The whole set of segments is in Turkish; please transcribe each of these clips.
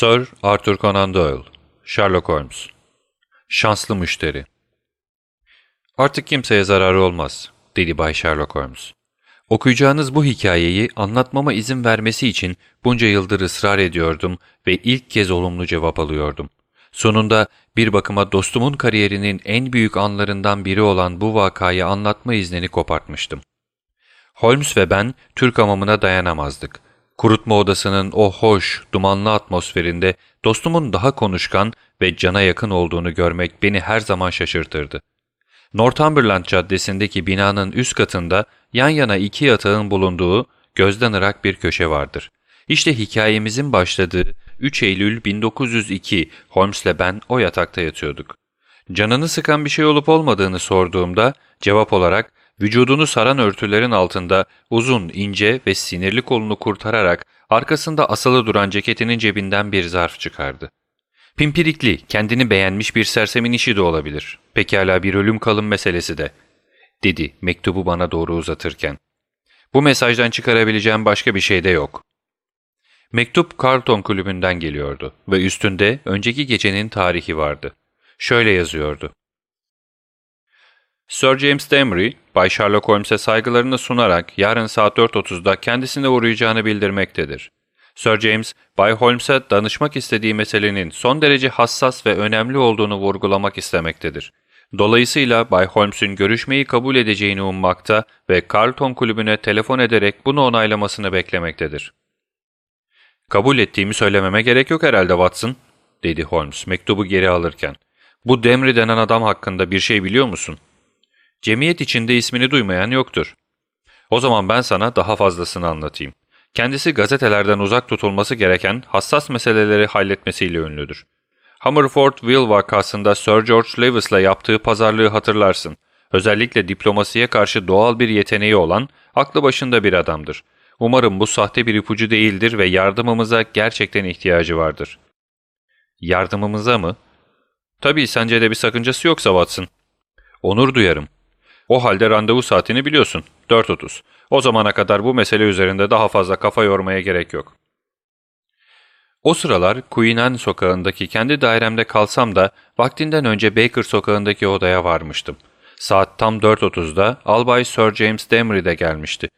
Sir Arthur Conan Doyle, Sherlock Holmes Şanslı Müşteri Artık kimseye zararı olmaz, dedi Bay Sherlock Holmes. Okuyacağınız bu hikayeyi anlatmama izin vermesi için bunca yıldır ısrar ediyordum ve ilk kez olumlu cevap alıyordum. Sonunda bir bakıma dostumun kariyerinin en büyük anlarından biri olan bu vakayı anlatma iznini kopartmıştım. Holmes ve ben Türk hamamına dayanamazdık. Kurutma odasının o hoş, dumanlı atmosferinde dostumun daha konuşkan ve cana yakın olduğunu görmek beni her zaman şaşırtırdı. Northumberland Caddesi'ndeki binanın üst katında yan yana iki yatağın bulunduğu gözden ırak bir köşe vardır. İşte hikayemizin başladığı 3 Eylül 1902 Holmes'le ben o yatakta yatıyorduk. Canını sıkan bir şey olup olmadığını sorduğumda cevap olarak vücudunu saran örtülerin altında uzun, ince ve sinirli kolunu kurtararak arkasında asılı duran ceketinin cebinden bir zarf çıkardı. Pimpirikli, kendini beğenmiş bir sersemin işi de olabilir. Pekala bir ölüm kalım meselesi de, dedi mektubu bana doğru uzatırken. Bu mesajdan çıkarabileceğim başka bir şey de yok. Mektup Carlton kulübünden geliyordu ve üstünde önceki gecenin tarihi vardı. Şöyle yazıyordu. Sir James Demery, Bay Sherlock Holmes'e saygılarını sunarak yarın saat 4.30'da kendisine uğrayacağını bildirmektedir. Sir James, Bay Holmes'e danışmak istediği meselenin son derece hassas ve önemli olduğunu vurgulamak istemektedir. Dolayısıyla Bay Holmes'ün görüşmeyi kabul edeceğini ummakta ve Carlton kulübüne telefon ederek bunu onaylamasını beklemektedir. ''Kabul ettiğimi söylememe gerek yok herhalde Watson.'' dedi Holmes mektubu geri alırken. ''Bu Demri denen adam hakkında bir şey biliyor musun?'' Cemiyet içinde ismini duymayan yoktur. O zaman ben sana daha fazlasını anlatayım. Kendisi gazetelerden uzak tutulması gereken hassas meseleleri halletmesiyle ünlüdür. Hummerford vakasında Sir George Lewis'la yaptığı pazarlığı hatırlarsın. Özellikle diplomasiye karşı doğal bir yeteneği olan, aklı başında bir adamdır. Umarım bu sahte bir ipucu değildir ve yardımımıza gerçekten ihtiyacı vardır. Yardımımıza mı? Tabii sence de bir sakıncası yoksa Watson. Onur duyarım. O halde randevu saatini biliyorsun. 4.30. O zamana kadar bu mesele üzerinde daha fazla kafa yormaya gerek yok. O sıralar Queen Anne sokağındaki kendi dairemde kalsam da vaktinden önce Baker sokağındaki odaya varmıştım. Saat tam 4.30'da Albay Sir James Demery de gelmişti.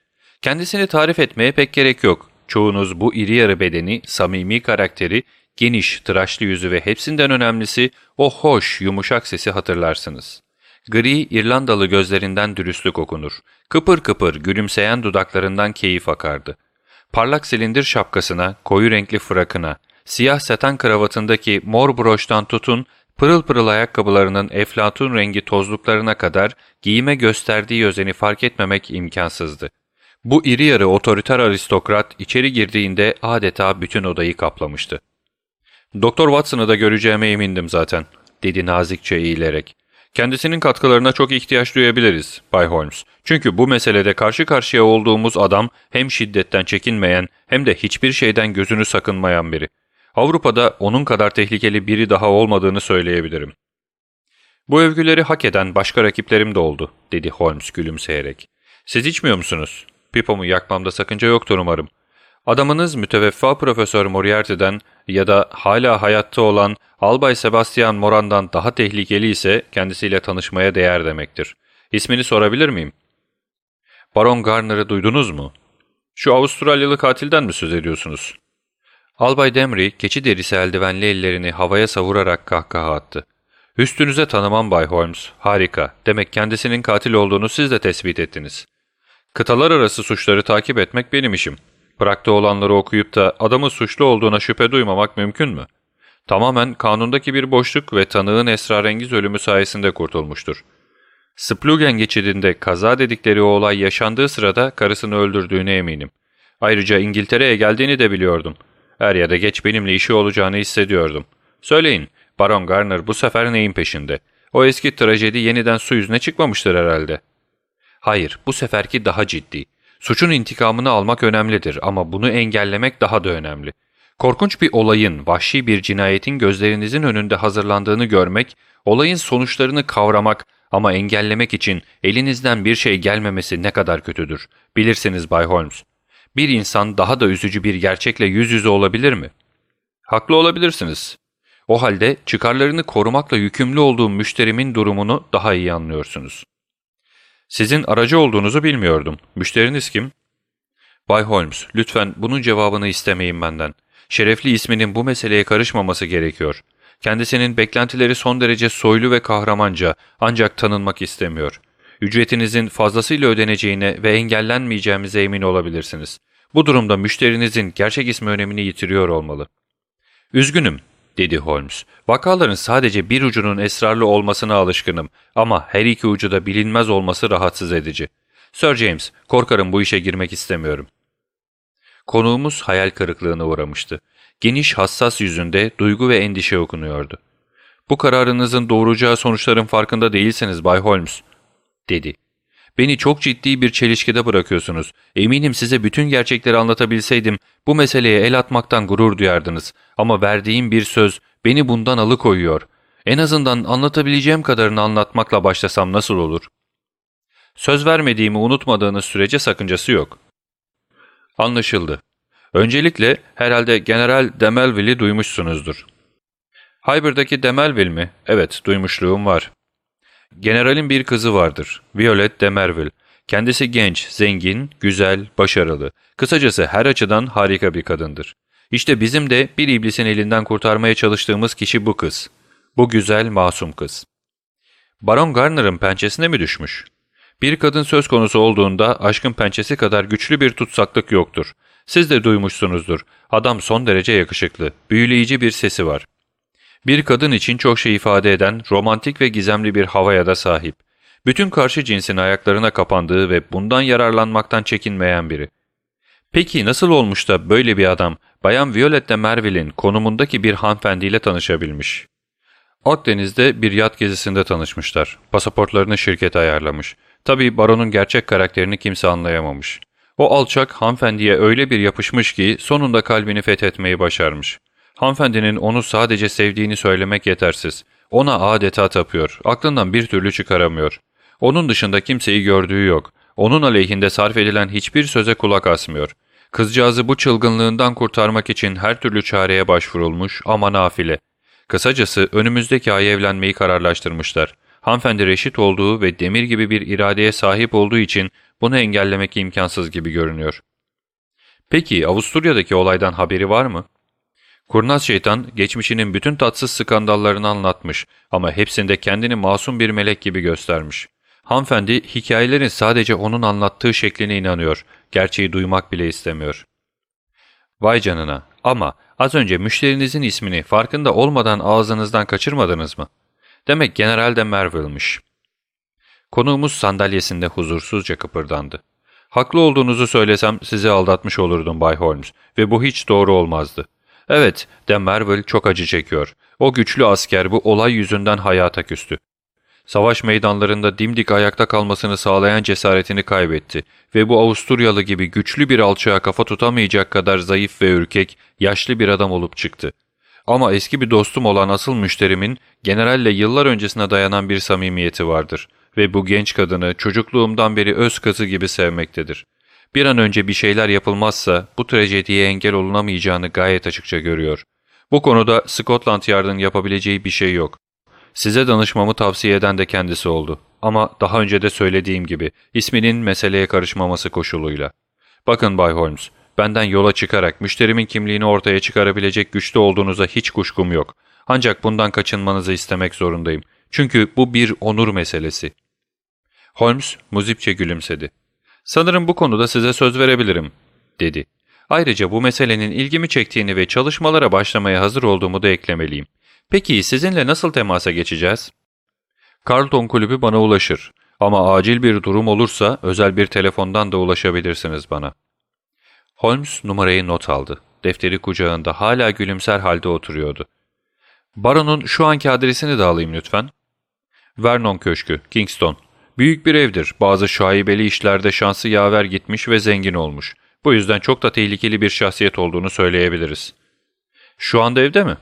Kendisini tarif etmeye pek gerek yok. Çoğunuz bu iri yarı bedeni, samimi karakteri, geniş, tıraşlı yüzü ve hepsinden önemlisi o hoş, yumuşak sesi hatırlarsınız. Gri, İrlandalı gözlerinden dürüstlük okunur. Kıpır kıpır gülümseyen dudaklarından keyif akardı. Parlak silindir şapkasına, koyu renkli frakına, siyah saten kravatındaki mor broştan tutun, pırıl pırıl ayakkabılarının eflatun rengi tozluklarına kadar giyime gösterdiği özeni fark etmemek imkansızdı. Bu iri yarı otoriter aristokrat içeri girdiğinde adeta bütün odayı kaplamıştı. ''Doktor Watson'ı da göreceğime emindim zaten.'' dedi nazikçe eğilerek. Kendisinin katkılarına çok ihtiyaç duyabiliriz Bay Holmes. Çünkü bu meselede karşı karşıya olduğumuz adam hem şiddetten çekinmeyen hem de hiçbir şeyden gözünü sakınmayan biri. Avrupa'da onun kadar tehlikeli biri daha olmadığını söyleyebilirim. Bu övgüleri hak eden başka rakiplerim de oldu, dedi Holmes gülümseyerek. Siz içmiyor musunuz? Pipomu yakmamda sakınca yoktur umarım. Adamınız müteveffa Profesör Moriarty'den ya da hala hayatta olan Albay Sebastian Moran'dan daha tehlikeli ise kendisiyle tanışmaya değer demektir. İsmini sorabilir miyim? Baron Garner'ı duydunuz mu? Şu Avustralyalı katilden mi söz ediyorsunuz? Albay Demry, keçi derisi eldivenli ellerini havaya savurarak kahkaha attı. Üstünüze tanımam Bay Holmes. Harika. Demek kendisinin katil olduğunu siz de tespit ettiniz. Kıtalar arası suçları takip etmek benim işim. Prag'da olanları okuyup da adamın suçlu olduğuna şüphe duymamak mümkün mü? Tamamen kanundaki bir boşluk ve tanığın esrarengiz ölümü sayesinde kurtulmuştur. Splugen geçidinde kaza dedikleri o olay yaşandığı sırada karısını öldürdüğüne eminim. Ayrıca İngiltere'ye geldiğini de biliyordum. Er ya da geç benimle işi olacağını hissediyordum. Söyleyin, Baron Garner bu sefer neyin peşinde? O eski trajedi yeniden su yüzüne çıkmamıştır herhalde. Hayır, bu seferki daha ciddi. Suçun intikamını almak önemlidir ama bunu engellemek daha da önemli. Korkunç bir olayın, vahşi bir cinayetin gözlerinizin önünde hazırlandığını görmek, olayın sonuçlarını kavramak ama engellemek için elinizden bir şey gelmemesi ne kadar kötüdür. Bilirsiniz Bay Holmes. Bir insan daha da üzücü bir gerçekle yüz yüze olabilir mi? Haklı olabilirsiniz. O halde çıkarlarını korumakla yükümlü olduğum müşterimin durumunu daha iyi anlıyorsunuz. Sizin aracı olduğunuzu bilmiyordum. Müşteriniz kim? Bay Holmes, lütfen bunun cevabını istemeyin benden. Şerefli isminin bu meseleye karışmaması gerekiyor. Kendisinin beklentileri son derece soylu ve kahramanca ancak tanınmak istemiyor. Ücretinizin fazlasıyla ödeneceğine ve engellenmeyeceğimize emin olabilirsiniz. Bu durumda müşterinizin gerçek ismi önemini yitiriyor olmalı. Üzgünüm, dedi Holmes. Vakaların sadece bir ucunun esrarlı olmasına alışkınım ama her iki ucu da bilinmez olması rahatsız edici. Sir James, korkarım bu işe girmek istemiyorum. Konuğumuz hayal kırıklığına uğramıştı. Geniş hassas yüzünde duygu ve endişe okunuyordu. ''Bu kararınızın doğuracağı sonuçların farkında değilsiniz Bay Holmes.'' dedi. ''Beni çok ciddi bir çelişkide bırakıyorsunuz. Eminim size bütün gerçekleri anlatabilseydim bu meseleye el atmaktan gurur duyardınız. Ama verdiğim bir söz beni bundan alıkoyuyor. En azından anlatabileceğim kadarını anlatmakla başlasam nasıl olur?'' Söz vermediğimi unutmadığınız sürece sakıncası yok. Anlaşıldı. Öncelikle herhalde General Demelville'i duymuşsunuzdur. Hyber'daki Demelville mi? Evet, duymuşluğum var. Generalin bir kızı vardır, Violet Demerville. Kendisi genç, zengin, güzel, başarılı. Kısacası her açıdan harika bir kadındır. İşte bizim de bir iblisin elinden kurtarmaya çalıştığımız kişi bu kız. Bu güzel, masum kız. Baron Garner'ın pençesine mi düşmüş? Bir kadın söz konusu olduğunda aşkın pençesi kadar güçlü bir tutsaklık yoktur. Siz de duymuşsunuzdur. Adam son derece yakışıklı, büyüleyici bir sesi var. Bir kadın için çok şey ifade eden romantik ve gizemli bir havaya da sahip. Bütün karşı cinsin ayaklarına kapandığı ve bundan yararlanmaktan çekinmeyen biri. Peki nasıl olmuş da böyle bir adam Bayan Violette Merville'in konumundaki bir hanımefendiyle tanışabilmiş? Akdeniz'de bir yat gezisinde tanışmışlar. Pasaportlarını şirket ayarlamış. Tabii baronun gerçek karakterini kimse anlayamamış. O alçak hanımefendiye öyle bir yapışmış ki sonunda kalbini fethetmeyi başarmış. Hanımefendinin onu sadece sevdiğini söylemek yetersiz. Ona adeta tapıyor, aklından bir türlü çıkaramıyor. Onun dışında kimseyi gördüğü yok. Onun aleyhinde sarf edilen hiçbir söze kulak asmıyor. Kızcağızı bu çılgınlığından kurtarmak için her türlü çareye başvurulmuş ama nafile. Kısacası önümüzdeki ay evlenmeyi kararlaştırmışlar. Hanımefendi reşit olduğu ve demir gibi bir iradeye sahip olduğu için bunu engellemek imkansız gibi görünüyor. Peki Avusturya'daki olaydan haberi var mı? Kurnaz şeytan geçmişinin bütün tatsız skandallarını anlatmış ama hepsinde kendini masum bir melek gibi göstermiş. Hanımefendi hikayelerin sadece onun anlattığı şekline inanıyor, gerçeği duymak bile istemiyor. Vay canına ama az önce müşterinizin ismini farkında olmadan ağzınızdan kaçırmadınız mı? Demek General de Merville'miş. Konuğumuz sandalyesinde huzursuzca kıpırdandı. Haklı olduğunuzu söylesem sizi aldatmış olurdum Bay Holmes ve bu hiç doğru olmazdı. Evet, de Merville çok acı çekiyor. O güçlü asker bu olay yüzünden hayata küstü. Savaş meydanlarında dimdik ayakta kalmasını sağlayan cesaretini kaybetti ve bu Avusturyalı gibi güçlü bir alçağa kafa tutamayacak kadar zayıf ve ürkek, yaşlı bir adam olup çıktı. Ama eski bir dostum olan asıl müşterimin generalle yıllar öncesine dayanan bir samimiyeti vardır ve bu genç kadını çocukluğumdan beri öz kızı gibi sevmektedir. Bir an önce bir şeyler yapılmazsa bu trajediye engel olunamayacağını gayet açıkça görüyor. Bu konuda Scotland Yard'ın yapabileceği bir şey yok. Size danışmamı tavsiye eden de kendisi oldu. Ama daha önce de söylediğim gibi isminin meseleye karışmaması koşuluyla. Bakın Bay Holmes, benden yola çıkarak müşterimin kimliğini ortaya çıkarabilecek güçte olduğunuza hiç kuşkum yok. Ancak bundan kaçınmanızı istemek zorundayım. Çünkü bu bir onur meselesi. Holmes muzipçe gülümsedi. Sanırım bu konuda size söz verebilirim, dedi. Ayrıca bu meselenin ilgimi çektiğini ve çalışmalara başlamaya hazır olduğumu da eklemeliyim. Peki sizinle nasıl temasa geçeceğiz? Carlton kulübü bana ulaşır. Ama acil bir durum olursa özel bir telefondan da ulaşabilirsiniz bana. Holmes numarayı not aldı. Defteri kucağında hala gülümser halde oturuyordu. Baron'un şu anki adresini de alayım lütfen. Vernon Köşkü, Kingston. Büyük bir evdir. Bazı şaibeli işlerde şansı yaver gitmiş ve zengin olmuş. Bu yüzden çok da tehlikeli bir şahsiyet olduğunu söyleyebiliriz. Şu anda evde mi?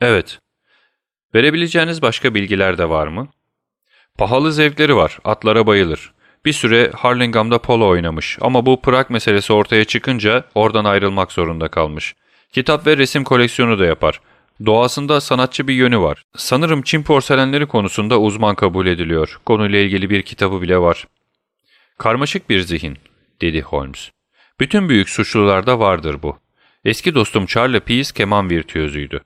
Evet. Verebileceğiniz başka bilgiler de var mı? Pahalı zevkleri var, atlara bayılır. Bir süre Harlingham'da polo oynamış ama bu Prag meselesi ortaya çıkınca oradan ayrılmak zorunda kalmış. Kitap ve resim koleksiyonu da yapar. Doğasında sanatçı bir yönü var. Sanırım Çin porselenleri konusunda uzman kabul ediliyor. Konuyla ilgili bir kitabı bile var. Karmaşık bir zihin, dedi Holmes. Bütün büyük suçlularda vardır bu. Eski dostum Charlie Pease keman virtüözüydü.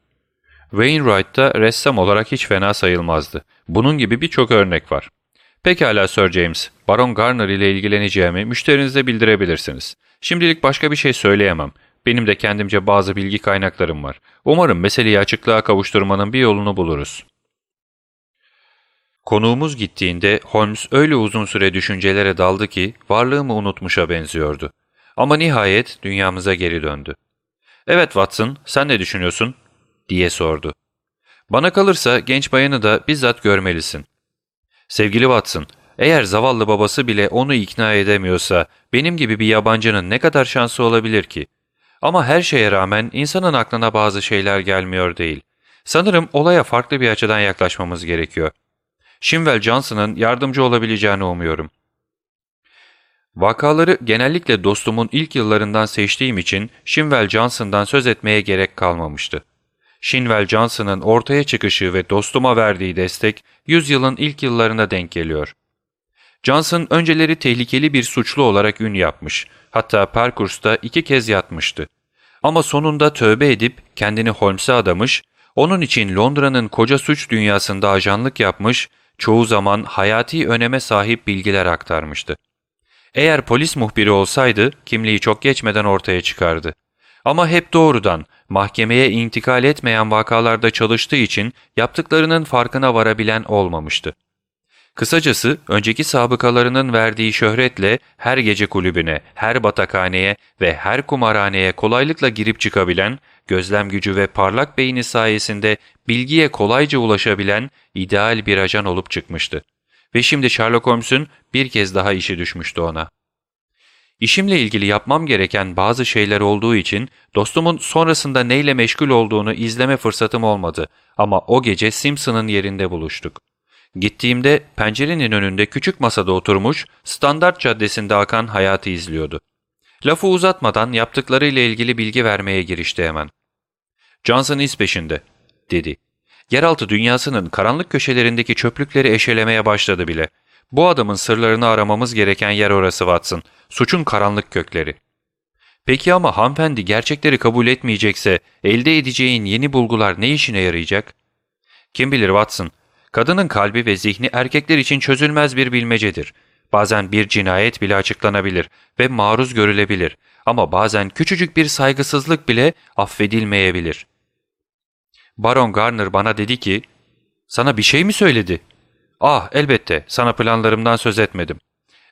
Wainwright da ressam olarak hiç fena sayılmazdı. Bunun gibi birçok örnek var. Pekala Sir James, Baron Garner ile ilgileneceğimi müşterinize bildirebilirsiniz. Şimdilik başka bir şey söyleyemem. Benim de kendimce bazı bilgi kaynaklarım var. Umarım meseleyi açıklığa kavuşturmanın bir yolunu buluruz. Konuğumuz gittiğinde Holmes öyle uzun süre düşüncelere daldı ki varlığımı unutmuşa benziyordu. Ama nihayet dünyamıza geri döndü. ''Evet Watson, sen ne düşünüyorsun?'' diye sordu. ''Bana kalırsa genç bayanı da bizzat görmelisin. Sevgili Watson, eğer zavallı babası bile onu ikna edemiyorsa benim gibi bir yabancının ne kadar şansı olabilir ki? Ama her şeye rağmen insanın aklına bazı şeyler gelmiyor değil. Sanırım olaya farklı bir açıdan yaklaşmamız gerekiyor. Shimwell Johnson'ın yardımcı olabileceğini umuyorum. Vakaları genellikle dostumun ilk yıllarından seçtiğim için Shimwell Johnson'dan söz etmeye gerek kalmamıştı. Shinwell Johnson'ın ortaya çıkışı ve dostuma verdiği destek yüzyılın ilk yıllarına denk geliyor. Johnson önceleri tehlikeli bir suçlu olarak ün yapmış, hatta Parkursta iki kez yatmıştı. Ama sonunda tövbe edip kendini Holmes'e adamış, onun için Londra'nın koca suç dünyasında ajanlık yapmış, çoğu zaman hayati öneme sahip bilgiler aktarmıştı. Eğer polis muhbiri olsaydı kimliği çok geçmeden ortaya çıkardı. Ama hep doğrudan, mahkemeye intikal etmeyen vakalarda çalıştığı için yaptıklarının farkına varabilen olmamıştı. Kısacası önceki sabıkalarının verdiği şöhretle her gece kulübüne, her batakhaneye ve her kumarhaneye kolaylıkla girip çıkabilen, gözlem gücü ve parlak beyni sayesinde bilgiye kolayca ulaşabilen ideal bir ajan olup çıkmıştı. Ve şimdi Sherlock Holmes'un bir kez daha işi düşmüştü ona. İşimle ilgili yapmam gereken bazı şeyler olduğu için dostumun sonrasında neyle meşgul olduğunu izleme fırsatım olmadı ama o gece Simpson'ın yerinde buluştuk. Gittiğimde pencerenin önünde küçük masada oturmuş, standart caddesinde akan hayatı izliyordu. Lafı uzatmadan yaptıklarıyla ilgili bilgi vermeye girişti hemen. Johnson iz peşinde, dedi. Yeraltı dünyasının karanlık köşelerindeki çöplükleri eşelemeye başladı bile. Bu adamın sırlarını aramamız gereken yer orası Watson. Suçun karanlık kökleri. Peki ama hanımefendi gerçekleri kabul etmeyecekse elde edeceğin yeni bulgular ne işine yarayacak? Kim bilir Watson, kadının kalbi ve zihni erkekler için çözülmez bir bilmecedir. Bazen bir cinayet bile açıklanabilir ve maruz görülebilir ama bazen küçücük bir saygısızlık bile affedilmeyebilir. Baron Garner bana dedi ki, ''Sana bir şey mi söyledi?'' ''Ah elbette, sana planlarımdan söz etmedim.''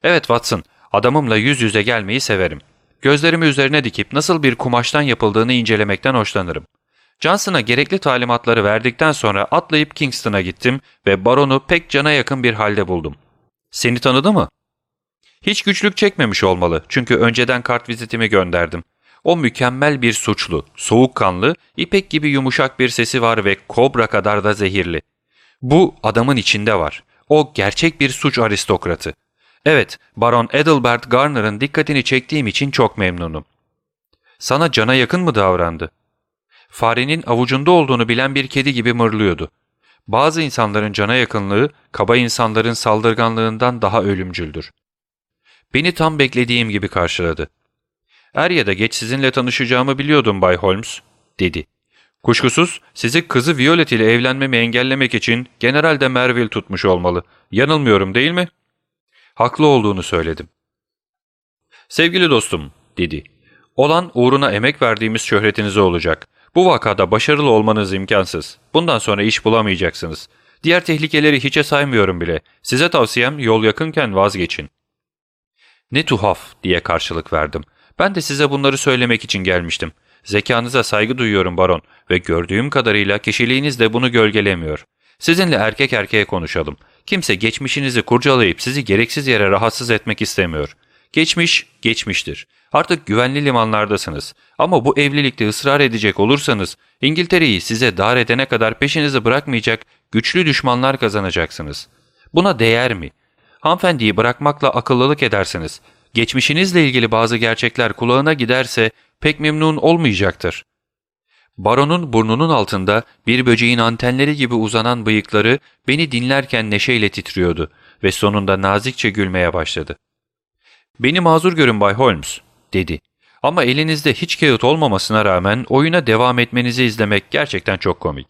''Evet Watson, adamımla yüz yüze gelmeyi severim. Gözlerimi üzerine dikip nasıl bir kumaştan yapıldığını incelemekten hoşlanırım. Johnson'a gerekli talimatları verdikten sonra atlayıp Kingston'a gittim ve baronu pek cana yakın bir halde buldum. Seni tanıdı mı? Hiç güçlük çekmemiş olmalı çünkü önceden kart vizitimi gönderdim. O mükemmel bir suçlu, soğukkanlı, ipek gibi yumuşak bir sesi var ve kobra kadar da zehirli. Bu adamın içinde var. O gerçek bir suç aristokratı. Evet, Baron Edelbert Garner'ın dikkatini çektiğim için çok memnunum. Sana cana yakın mı davrandı? Farenin avucunda olduğunu bilen bir kedi gibi mırlıyordu. Bazı insanların cana yakınlığı, kaba insanların saldırganlığından daha ölümcüldür. Beni tam beklediğim gibi karşıladı. Er ya da geç sizinle tanışacağımı biliyordum Bay Holmes, dedi. Kuşkusuz sizi kızı Violet ile evlenmemi engellemek için General de Merville tutmuş olmalı. Yanılmıyorum değil mi? Haklı olduğunu söyledim. Sevgili dostum, dedi. Olan uğruna emek verdiğimiz şöhretinize olacak. Bu vakada başarılı olmanız imkansız. Bundan sonra iş bulamayacaksınız. Diğer tehlikeleri hiçe saymıyorum bile. Size tavsiyem yol yakınken vazgeçin. Ne tuhaf diye karşılık verdim. Ben de size bunları söylemek için gelmiştim. Zekanıza saygı duyuyorum baron ve gördüğüm kadarıyla kişiliğiniz de bunu gölgelemiyor. Sizinle erkek erkeğe konuşalım. Kimse geçmişinizi kurcalayıp sizi gereksiz yere rahatsız etmek istemiyor. Geçmiş, geçmiştir. Artık güvenli limanlardasınız. Ama bu evlilikte ısrar edecek olursanız İngiltere'yi size dar edene kadar peşinizi bırakmayacak güçlü düşmanlar kazanacaksınız. Buna değer mi? Hanımefendiyi bırakmakla akıllılık edersiniz. Geçmişinizle ilgili bazı gerçekler kulağına giderse pek memnun olmayacaktır. Baronun burnunun altında bir böceğin antenleri gibi uzanan bıyıkları beni dinlerken neşeyle titriyordu ve sonunda nazikçe gülmeye başladı. ''Beni mazur görün Bay Holmes.'' Dedi. ''Ama elinizde hiç kağıt olmamasına rağmen oyuna devam etmenizi izlemek gerçekten çok komik.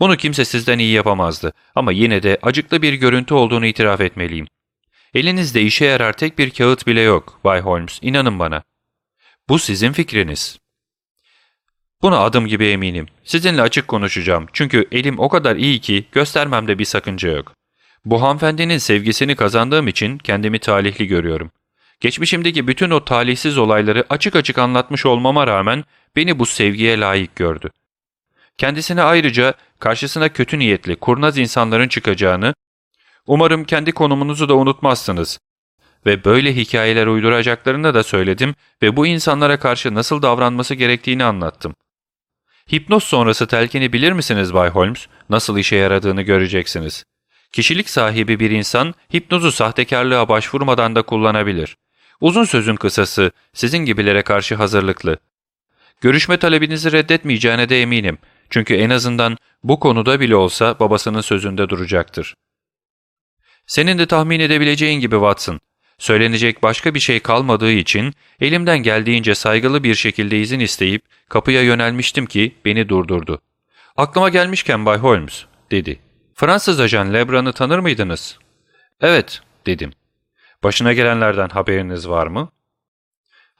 Bunu kimse sizden iyi yapamazdı ama yine de acıklı bir görüntü olduğunu itiraf etmeliyim. Elinizde işe yarar tek bir kağıt bile yok Bay Holmes, inanın bana. Bu sizin fikriniz. Buna adım gibi eminim. Sizinle açık konuşacağım çünkü elim o kadar iyi ki göstermemde bir sakınca yok. Bu hanımefendinin sevgisini kazandığım için kendimi talihli görüyorum. Geçmişimdeki bütün o talihsiz olayları açık açık anlatmış olmama rağmen beni bu sevgiye layık gördü. Kendisine ayrıca karşısına kötü niyetli, kurnaz insanların çıkacağını, umarım kendi konumunuzu da unutmazsınız. Ve böyle hikayeler uyduracaklarını da söyledim ve bu insanlara karşı nasıl davranması gerektiğini anlattım. Hipnoz sonrası telkini bilir misiniz Bay Holmes? Nasıl işe yaradığını göreceksiniz. Kişilik sahibi bir insan hipnozu sahtekarlığa başvurmadan da kullanabilir. Uzun sözün kısası, sizin gibilere karşı hazırlıklı. Görüşme talebinizi reddetmeyeceğine de eminim. Çünkü en azından bu konuda bile olsa babasının sözünde duracaktır. Senin de tahmin edebileceğin gibi Watson. Söylenecek başka bir şey kalmadığı için elimden geldiğince saygılı bir şekilde izin isteyip kapıya yönelmiştim ki beni durdurdu. ''Aklıma gelmişken Bay Holmes'' dedi. ''Fransız ajan Lebrun'ı tanır mıydınız?'' ''Evet'' dedim. ''Başına gelenlerden haberiniz var mı?''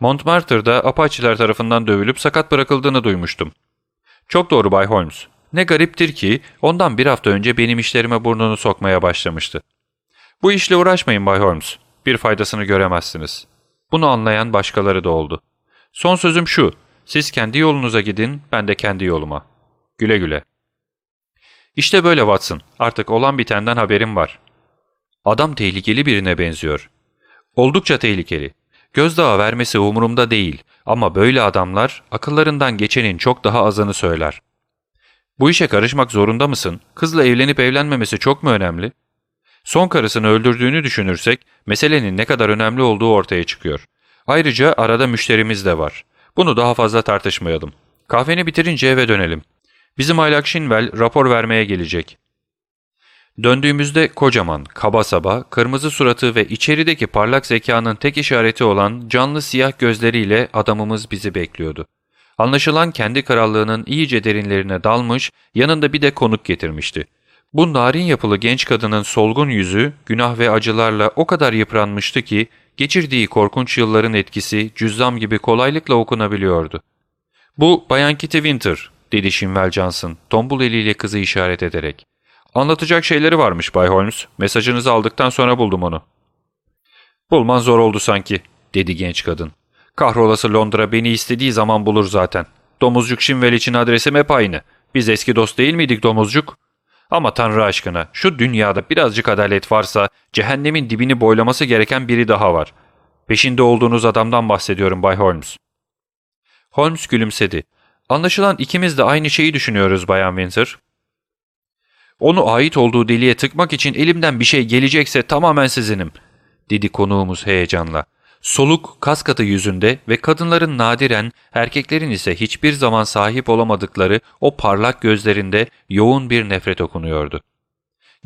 Montmartre'da Apache'ler tarafından dövülüp sakat bırakıldığını duymuştum. Çok doğru Bay Holmes. Ne gariptir ki ondan bir hafta önce benim işlerime burnunu sokmaya başlamıştı. Bu işle uğraşmayın Bay Holmes. Bir faydasını göremezsiniz. Bunu anlayan başkaları da oldu. Son sözüm şu. Siz kendi yolunuza gidin, ben de kendi yoluma. Güle güle. İşte böyle Watson. Artık olan bitenden haberim var. Adam tehlikeli birine benziyor. Oldukça tehlikeli. Gözdağı vermesi umurumda değil ama böyle adamlar akıllarından geçenin çok daha azını söyler. Bu işe karışmak zorunda mısın? Kızla evlenip evlenmemesi çok mu önemli? Son karısını öldürdüğünü düşünürsek meselenin ne kadar önemli olduğu ortaya çıkıyor. Ayrıca arada müşterimiz de var. Bunu daha fazla tartışmayalım. Kahveni bitirince eve dönelim. Bizim aylak Şinvel rapor vermeye gelecek. Döndüğümüzde kocaman, kaba saba, kırmızı suratı ve içerideki parlak zekanın tek işareti olan canlı siyah gözleriyle adamımız bizi bekliyordu. Anlaşılan kendi krallığının iyice derinlerine dalmış, yanında bir de konuk getirmişti. Bu narin yapılı genç kadının solgun yüzü, günah ve acılarla o kadar yıpranmıştı ki, geçirdiği korkunç yılların etkisi cüzzam gibi kolaylıkla okunabiliyordu. ''Bu Bayan Kitty Winter'' dedi Shinwell Johnson, tombul eliyle kızı işaret ederek. Anlatacak şeyleri varmış Bay Holmes. Mesajınızı aldıktan sonra buldum onu. Bulman zor oldu sanki, dedi genç kadın. Kahrolası Londra beni istediği zaman bulur zaten. Domuzcuk Şimvel için adresim hep aynı. Biz eski dost değil miydik domuzcuk? Ama Tanrı aşkına şu dünyada birazcık adalet varsa cehennemin dibini boylaması gereken biri daha var. Peşinde olduğunuz adamdan bahsediyorum Bay Holmes. Holmes gülümsedi. Anlaşılan ikimiz de aynı şeyi düşünüyoruz Bayan Winter. Onu ait olduğu deliğe tıkmak için elimden bir şey gelecekse tamamen sizinim, dedi konuğumuz heyecanla. Soluk kas katı yüzünde ve kadınların nadiren, erkeklerin ise hiçbir zaman sahip olamadıkları o parlak gözlerinde yoğun bir nefret okunuyordu.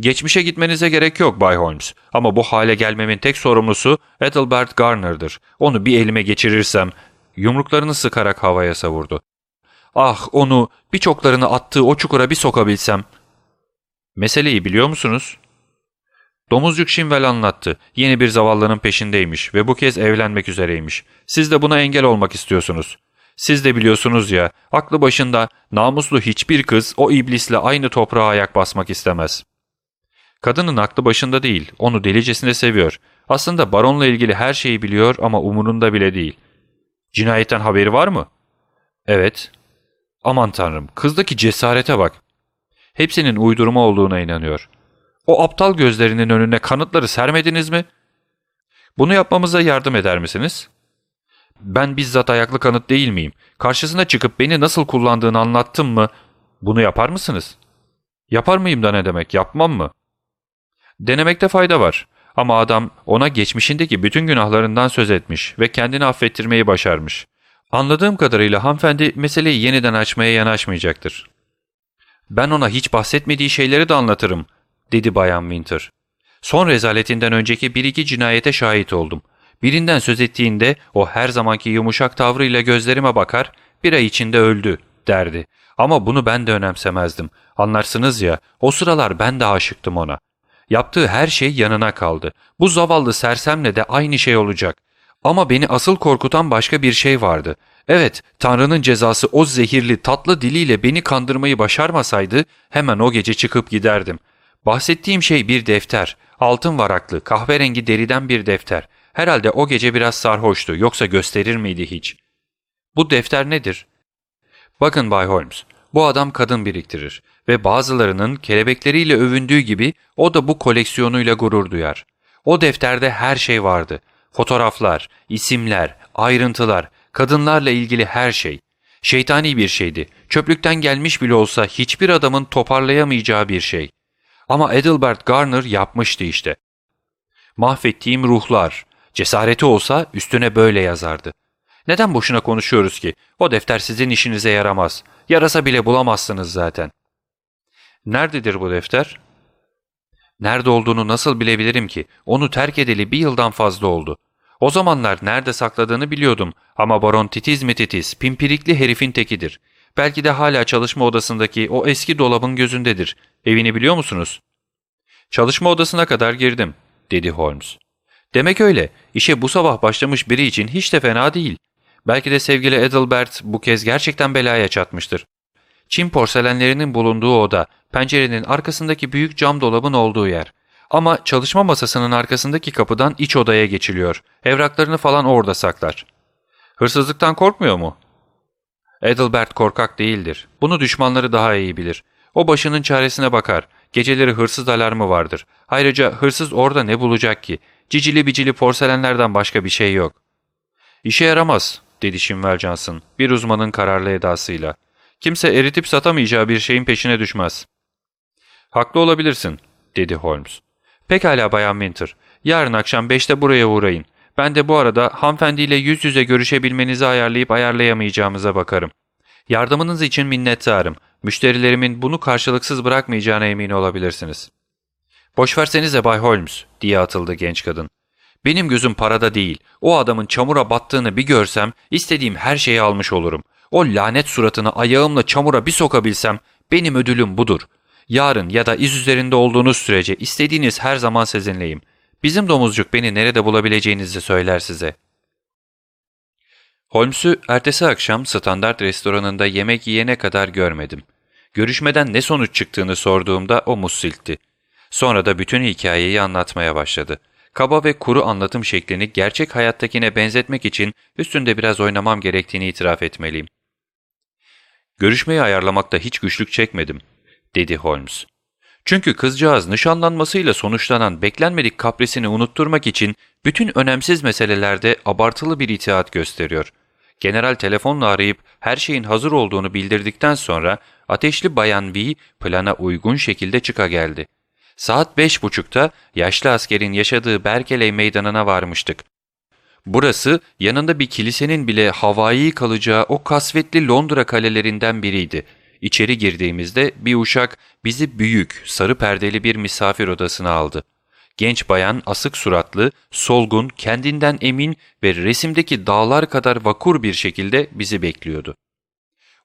Geçmişe gitmenize gerek yok Bay Holmes ama bu hale gelmemin tek sorumlusu Ethelbert Garner'dır. Onu bir elime geçirirsem, yumruklarını sıkarak havaya savurdu. Ah onu birçoklarını attığı o çukura bir sokabilsem. Meseleyi biliyor musunuz? Domuzcuk Şimvel anlattı. Yeni bir zavallının peşindeymiş ve bu kez evlenmek üzereymiş. Siz de buna engel olmak istiyorsunuz. Siz de biliyorsunuz ya, aklı başında namuslu hiçbir kız o iblisle aynı toprağa ayak basmak istemez. Kadının aklı başında değil, onu delicesine seviyor. Aslında baronla ilgili her şeyi biliyor ama umurunda bile değil. Cinayetten haberi var mı? Evet. Aman tanrım, kızdaki cesarete bak hepsinin uydurma olduğuna inanıyor. O aptal gözlerinin önüne kanıtları sermediniz mi? Bunu yapmamıza yardım eder misiniz? Ben bizzat ayaklı kanıt değil miyim? Karşısına çıkıp beni nasıl kullandığını anlattım mı? Bunu yapar mısınız? Yapar mıyım da ne demek, yapmam mı? Denemekte fayda var. Ama adam ona geçmişindeki bütün günahlarından söz etmiş ve kendini affettirmeyi başarmış. Anladığım kadarıyla hanımefendi meseleyi yeniden açmaya yanaşmayacaktır. Ben ona hiç bahsetmediği şeyleri de anlatırım, dedi Bayan Winter. Son rezaletinden önceki bir iki cinayete şahit oldum. Birinden söz ettiğinde o her zamanki yumuşak tavrıyla gözlerime bakar, bir ay içinde öldü, derdi. Ama bunu ben de önemsemezdim. Anlarsınız ya, o sıralar ben de aşıktım ona. Yaptığı her şey yanına kaldı. Bu zavallı sersemle de aynı şey olacak. Ama beni asıl korkutan başka bir şey vardı. Evet, Tanrı'nın cezası o zehirli tatlı diliyle beni kandırmayı başarmasaydı hemen o gece çıkıp giderdim. Bahsettiğim şey bir defter. Altın varaklı, kahverengi deriden bir defter. Herhalde o gece biraz sarhoştu yoksa gösterir miydi hiç? Bu defter nedir? Bakın Bay Holmes, bu adam kadın biriktirir ve bazılarının kelebekleriyle övündüğü gibi o da bu koleksiyonuyla gurur duyar. O defterde her şey vardı. Fotoğraflar, isimler, ayrıntılar, kadınlarla ilgili her şey. Şeytani bir şeydi. Çöplükten gelmiş bile olsa hiçbir adamın toparlayamayacağı bir şey. Ama Adelbert Garner yapmıştı işte. Mahvettiğim ruhlar. Cesareti olsa üstüne böyle yazardı. Neden boşuna konuşuyoruz ki? O defter sizin işinize yaramaz. Yarasa bile bulamazsınız zaten. Nerededir bu defter? Nerede olduğunu nasıl bilebilirim ki? Onu terk edeli bir yıldan fazla oldu. O zamanlar nerede sakladığını biliyordum ama Baron titiz mi titiz, pimpirikli herifin tekidir. Belki de hala çalışma odasındaki o eski dolabın gözündedir. Evini biliyor musunuz? Çalışma odasına kadar girdim, dedi Holmes. Demek öyle. İşe bu sabah başlamış biri için hiç de fena değil. Belki de sevgili Edelbert bu kez gerçekten belaya çatmıştır. Çin porselenlerinin bulunduğu oda, pencerenin arkasındaki büyük cam dolabın olduğu yer. Ama çalışma masasının arkasındaki kapıdan iç odaya geçiliyor. Evraklarını falan orada saklar. Hırsızlıktan korkmuyor mu? Edelbert korkak değildir. Bunu düşmanları daha iyi bilir. O başının çaresine bakar. Geceleri hırsız alarmı vardır. Ayrıca hırsız orada ne bulacak ki? Cicili bicili porselenlerden başka bir şey yok. İşe yaramaz, dedi Şimvel Johnson, bir uzmanın kararlı edasıyla. Kimse eritip satamayacağı bir şeyin peşine düşmez. Haklı olabilirsin, dedi Holmes. Pekala Bayan Winter, yarın akşam beşte buraya uğrayın. Ben de bu arada hanımefendiyle yüz yüze görüşebilmenizi ayarlayıp ayarlayamayacağımıza bakarım. Yardımınız için minnettarım. Müşterilerimin bunu karşılıksız bırakmayacağına emin olabilirsiniz. Boş versenize Bay Holmes, diye atıldı genç kadın. Benim gözüm parada değil. O adamın çamura battığını bir görsem istediğim her şeyi almış olurum. O lanet suratını ayağımla çamura bir sokabilsem benim ödülüm budur. Yarın ya da iz üzerinde olduğunuz sürece istediğiniz her zaman sizinleyim. Bizim domuzcuk beni nerede bulabileceğinizi söyler size. Holmes'u ertesi akşam standart restoranında yemek yiyene kadar görmedim. Görüşmeden ne sonuç çıktığını sorduğumda o muz silkti. Sonra da bütün hikayeyi anlatmaya başladı. Kaba ve kuru anlatım şeklini gerçek hayattakine benzetmek için üstünde biraz oynamam gerektiğini itiraf etmeliyim. Görüşmeyi ayarlamakta hiç güçlük çekmedim, dedi Holmes. Çünkü kızcağız nişanlanmasıyla sonuçlanan beklenmedik kaprisini unutturmak için bütün önemsiz meselelerde abartılı bir itaat gösteriyor. General telefonla arayıp her şeyin hazır olduğunu bildirdikten sonra ateşli Bayan V plana uygun şekilde çıka geldi. Saat beş buçukta yaşlı askerin yaşadığı Berkeley meydanına varmıştık. Burası yanında bir kilisenin bile havai kalacağı o kasvetli Londra kalelerinden biriydi. İçeri girdiğimizde bir uşak bizi büyük, sarı perdeli bir misafir odasına aldı. Genç bayan asık suratlı, solgun, kendinden emin ve resimdeki dağlar kadar vakur bir şekilde bizi bekliyordu.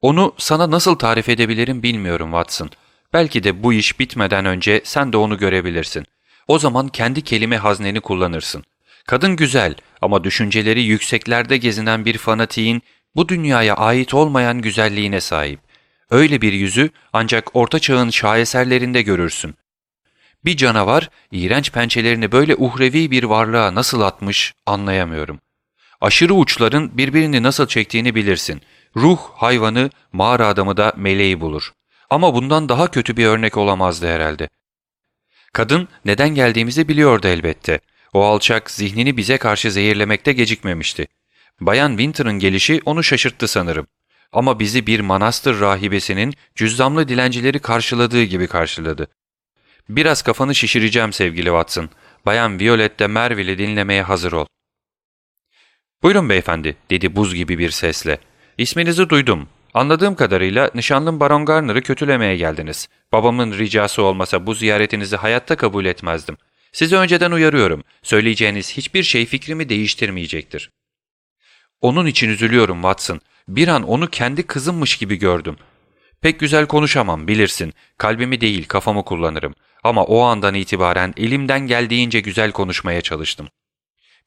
Onu sana nasıl tarif edebilirim bilmiyorum Watson. Belki de bu iş bitmeden önce sen de onu görebilirsin. O zaman kendi kelime hazneni kullanırsın. Kadın güzel ama düşünceleri yükseklerde gezinen bir fanatiğin bu dünyaya ait olmayan güzelliğine sahip. Öyle bir yüzü ancak orta çağın şaheserlerinde görürsün. Bir canavar iğrenç pençelerini böyle uhrevi bir varlığa nasıl atmış anlayamıyorum. Aşırı uçların birbirini nasıl çektiğini bilirsin. Ruh hayvanı, mağara adamı da meleği bulur. Ama bundan daha kötü bir örnek olamazdı herhalde. Kadın neden geldiğimizi biliyordu elbette. O alçak zihnini bize karşı zehirlemekte gecikmemişti. Bayan Winter'ın gelişi onu şaşırttı sanırım. Ama bizi bir manastır rahibesinin cüzzamlı dilencileri karşıladığı gibi karşıladı. Biraz kafanı şişireceğim sevgili Watson. Bayan Violet de Merville'i dinlemeye hazır ol. ''Buyurun beyefendi'' dedi buz gibi bir sesle. ''İsminizi duydum. Anladığım kadarıyla nişanlım Baron Garner'ı kötülemeye geldiniz. Babamın ricası olmasa bu ziyaretinizi hayatta kabul etmezdim. Sizi önceden uyarıyorum. Söyleyeceğiniz hiçbir şey fikrimi değiştirmeyecektir.'' ''Onun için üzülüyorum Watson. Bir an onu kendi kızımmış gibi gördüm. Pek güzel konuşamam bilirsin. Kalbimi değil kafamı kullanırım. Ama o andan itibaren elimden geldiğince güzel konuşmaya çalıştım.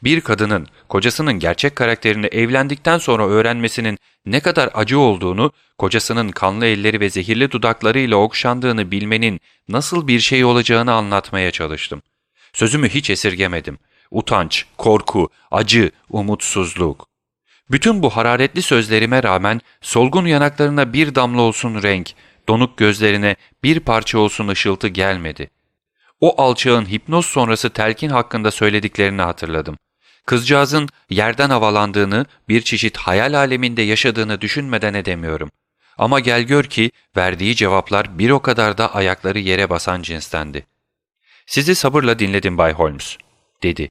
Bir kadının kocasının gerçek karakterini evlendikten sonra öğrenmesinin ne kadar acı olduğunu, kocasının kanlı elleri ve zehirli dudaklarıyla okşandığını bilmenin nasıl bir şey olacağını anlatmaya çalıştım. Sözümü hiç esirgemedim. Utanç, korku, acı, umutsuzluk. Bütün bu hararetli sözlerime rağmen solgun yanaklarına bir damla olsun renk, donuk gözlerine bir parça olsun ışıltı gelmedi. O alçağın hipnoz sonrası telkin hakkında söylediklerini hatırladım. Kızcağızın yerden havalandığını, bir çeşit hayal aleminde yaşadığını düşünmeden edemiyorum. Ama gel gör ki verdiği cevaplar bir o kadar da ayakları yere basan cinstendi. ''Sizi sabırla dinledim Bay Holmes.'' dedi.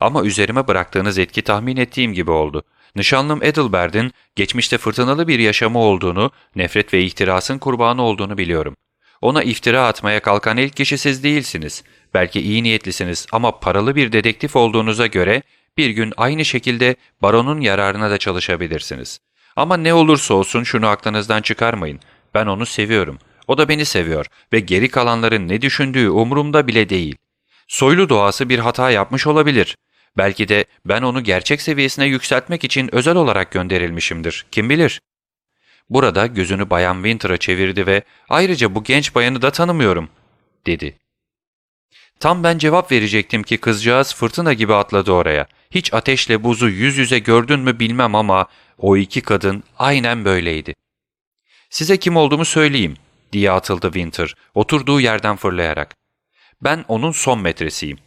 Ama üzerime bıraktığınız etki tahmin ettiğim gibi oldu. Nişanlım Ethelbert'in geçmişte fırtınalı bir yaşamı olduğunu, nefret ve ihtirasın kurbanı olduğunu biliyorum. Ona iftira atmaya kalkan ilk kişi siz değilsiniz. Belki iyi niyetlisiniz ama paralı bir dedektif olduğunuza göre bir gün aynı şekilde baronun yararına da çalışabilirsiniz. Ama ne olursa olsun şunu aklınızdan çıkarmayın. Ben onu seviyorum. O da beni seviyor ve geri kalanların ne düşündüğü umurumda bile değil. Soylu doğası bir hata yapmış olabilir. Belki de ben onu gerçek seviyesine yükseltmek için özel olarak gönderilmişimdir. Kim bilir? Burada gözünü Bayan Winter'a çevirdi ve ayrıca bu genç bayanı da tanımıyorum, dedi. Tam ben cevap verecektim ki kızcağız fırtına gibi atladı oraya. Hiç ateşle buzu yüz yüze gördün mü bilmem ama o iki kadın aynen böyleydi. Size kim olduğumu söyleyeyim, diye atıldı Winter, oturduğu yerden fırlayarak. Ben onun son metresiyim.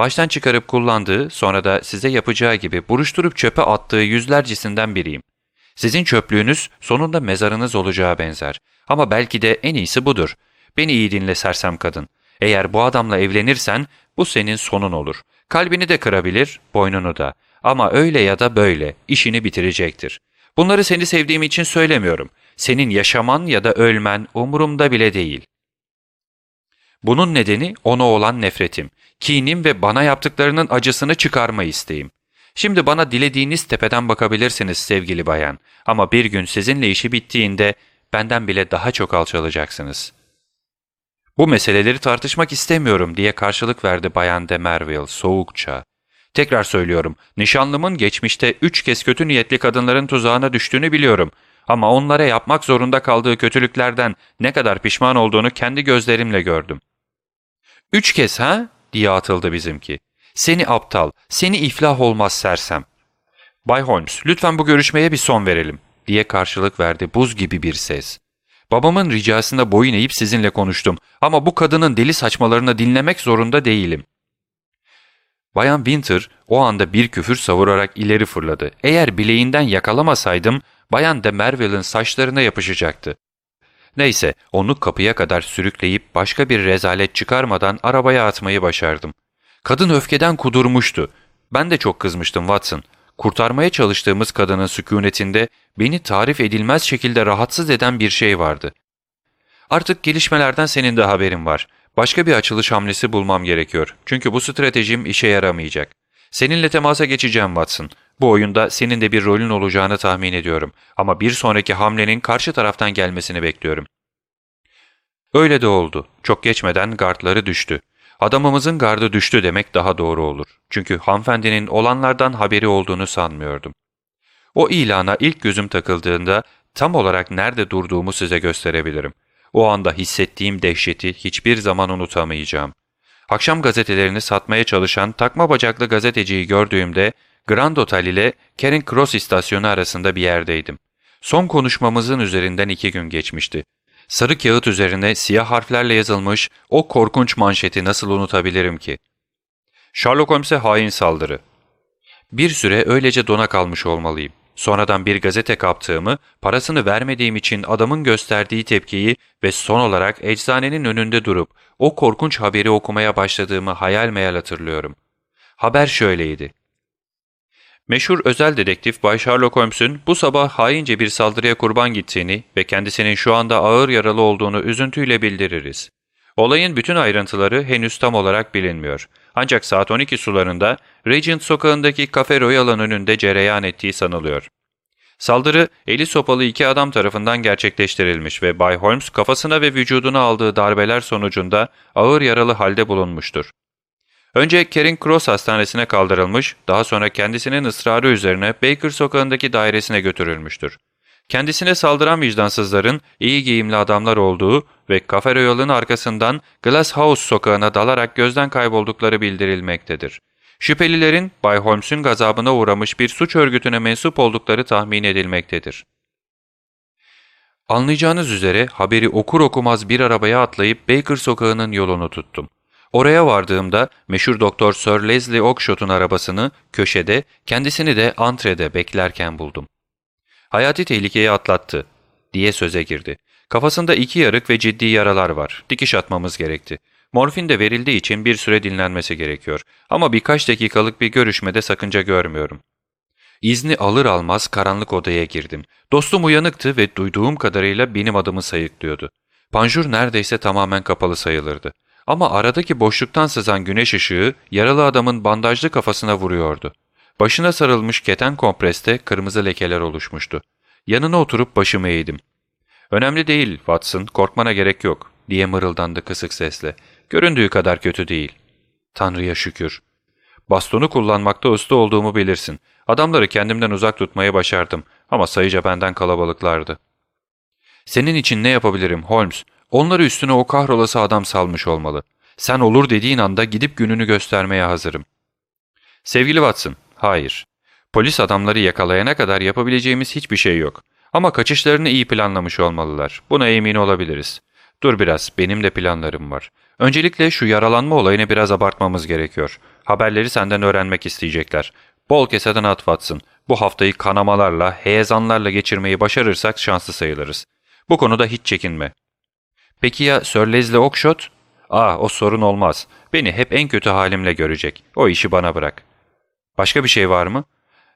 Baştan çıkarıp kullandığı, sonra da size yapacağı gibi buruşturup çöpe attığı yüzlercesinden biriyim. Sizin çöplüğünüz sonunda mezarınız olacağı benzer. Ama belki de en iyisi budur. Beni iyi dinle sersem kadın. Eğer bu adamla evlenirsen bu senin sonun olur. Kalbini de kırabilir, boynunu da. Ama öyle ya da böyle işini bitirecektir. Bunları seni sevdiğim için söylemiyorum. Senin yaşaman ya da ölmen umurumda bile değil. Bunun nedeni ona olan nefretim, kinim ve bana yaptıklarının acısını çıkarma isteğim. Şimdi bana dilediğiniz tepeden bakabilirsiniz sevgili bayan ama bir gün sizinle işi bittiğinde benden bile daha çok alçalacaksınız. Bu meseleleri tartışmak istemiyorum diye karşılık verdi bayan de Merville soğukça. Tekrar söylüyorum, nişanlımın geçmişte üç kez kötü niyetli kadınların tuzağına düştüğünü biliyorum. Ama onlara yapmak zorunda kaldığı kötülüklerden ne kadar pişman olduğunu kendi gözlerimle gördüm. Üç kez ha? diye atıldı bizimki. Seni aptal, seni iflah olmaz sersem. Bay Holmes, lütfen bu görüşmeye bir son verelim, diye karşılık verdi buz gibi bir ses. Babamın ricasında boyun eğip sizinle konuştum ama bu kadının deli saçmalarını dinlemek zorunda değilim. Bayan Winter o anda bir küfür savurarak ileri fırladı. Eğer bileğinden yakalamasaydım Bayan de Merville'ın saçlarına yapışacaktı. Neyse onu kapıya kadar sürükleyip başka bir rezalet çıkarmadan arabaya atmayı başardım. Kadın öfkeden kudurmuştu. Ben de çok kızmıştım Watson. Kurtarmaya çalıştığımız kadının sükunetinde beni tarif edilmez şekilde rahatsız eden bir şey vardı. Artık gelişmelerden senin de haberin var. Başka bir açılış hamlesi bulmam gerekiyor. Çünkü bu stratejim işe yaramayacak. Seninle temasa geçeceğim Watson. Bu oyunda senin de bir rolün olacağını tahmin ediyorum. Ama bir sonraki hamlenin karşı taraftan gelmesini bekliyorum. Öyle de oldu. Çok geçmeden gardları düştü. Adamımızın gardı düştü demek daha doğru olur. Çünkü hanımefendinin olanlardan haberi olduğunu sanmıyordum. O ilana ilk gözüm takıldığında tam olarak nerede durduğumu size gösterebilirim. O anda hissettiğim dehşeti hiçbir zaman unutamayacağım. Akşam gazetelerini satmaya çalışan takma bacaklı gazeteciyi gördüğümde Grand Hotel ile Kering Cross istasyonu arasında bir yerdeydim. Son konuşmamızın üzerinden iki gün geçmişti. Sarı kağıt üzerine siyah harflerle yazılmış o korkunç manşeti nasıl unutabilirim ki? Sherlock Holmes'e hain saldırı. Bir süre öylece dona kalmış olmalıyım. Sonradan bir gazete kaptığımı, parasını vermediğim için adamın gösterdiği tepkiyi ve son olarak eczanenin önünde durup o korkunç haberi okumaya başladığımı hayal meyal hatırlıyorum. Haber şöyleydi. Meşhur özel dedektif Bay Sherlock Holmes'un bu sabah haince bir saldırıya kurban gittiğini ve kendisinin şu anda ağır yaralı olduğunu üzüntüyle bildiririz. Olayın bütün ayrıntıları henüz tam olarak bilinmiyor. Ancak saat 12 sularında Regent sokağındaki Cafe Royal'ın önünde cereyan ettiği sanılıyor. Saldırı eli sopalı iki adam tarafından gerçekleştirilmiş ve Bay Holmes kafasına ve vücuduna aldığı darbeler sonucunda ağır yaralı halde bulunmuştur. Önce Kering Cross hastanesine kaldırılmış, daha sonra kendisinin ısrarı üzerine Baker sokağındaki dairesine götürülmüştür. Kendisine saldıran vicdansızların iyi giyimli adamlar olduğu ve kafe yolun arkasından Glass House sokağına dalarak gözden kayboldukları bildirilmektedir. Şüphelilerin Bay Holmes'un gazabına uğramış bir suç örgütüne mensup oldukları tahmin edilmektedir. Anlayacağınız üzere haberi okur okumaz bir arabaya atlayıp Baker sokağının yolunu tuttum. Oraya vardığımda meşhur doktor Sir Leslie Oakshot'un arabasını köşede, kendisini de antrede beklerken buldum. Hayati tehlikeyi atlattı diye söze girdi. Kafasında iki yarık ve ciddi yaralar var. Dikiş atmamız gerekti. Morfin de verildiği için bir süre dinlenmesi gerekiyor. Ama birkaç dakikalık bir görüşmede sakınca görmüyorum. İzni alır almaz karanlık odaya girdim. Dostum uyanıktı ve duyduğum kadarıyla benim adımı sayıklıyordu. Panjur neredeyse tamamen kapalı sayılırdı. Ama aradaki boşluktan sızan güneş ışığı yaralı adamın bandajlı kafasına vuruyordu. Başına sarılmış keten kompreste kırmızı lekeler oluşmuştu. Yanına oturup başımı eğdim. ''Önemli değil Watson, korkmana gerek yok.'' diye mırıldandı kısık sesle. ''Göründüğü kadar kötü değil.'' ''Tanrı'ya şükür.'' Bastonu kullanmakta usta olduğumu bilirsin. Adamları kendimden uzak tutmayı başardım ama sayıca benden kalabalıklardı. ''Senin için ne yapabilirim Holmes? Onları üstüne o kahrolası adam salmış olmalı. Sen olur dediğin anda gidip gününü göstermeye hazırım.'' ''Sevgili Watson, hayır. Polis adamları yakalayana kadar yapabileceğimiz hiçbir şey yok. Ama kaçışlarını iyi planlamış olmalılar. Buna emin olabiliriz. Dur biraz, benim de planlarım var. Öncelikle şu yaralanma olayını biraz abartmamız gerekiyor. Haberleri senden öğrenmek isteyecekler. Bol keseden at Watson. Bu haftayı kanamalarla, heyezanlarla geçirmeyi başarırsak şanslı sayılırız. Bu konuda hiç çekinme. Peki ya Sir Leslie Oakshot? Ah o sorun olmaz. Beni hep en kötü halimle görecek. O işi bana bırak. Başka bir şey var mı?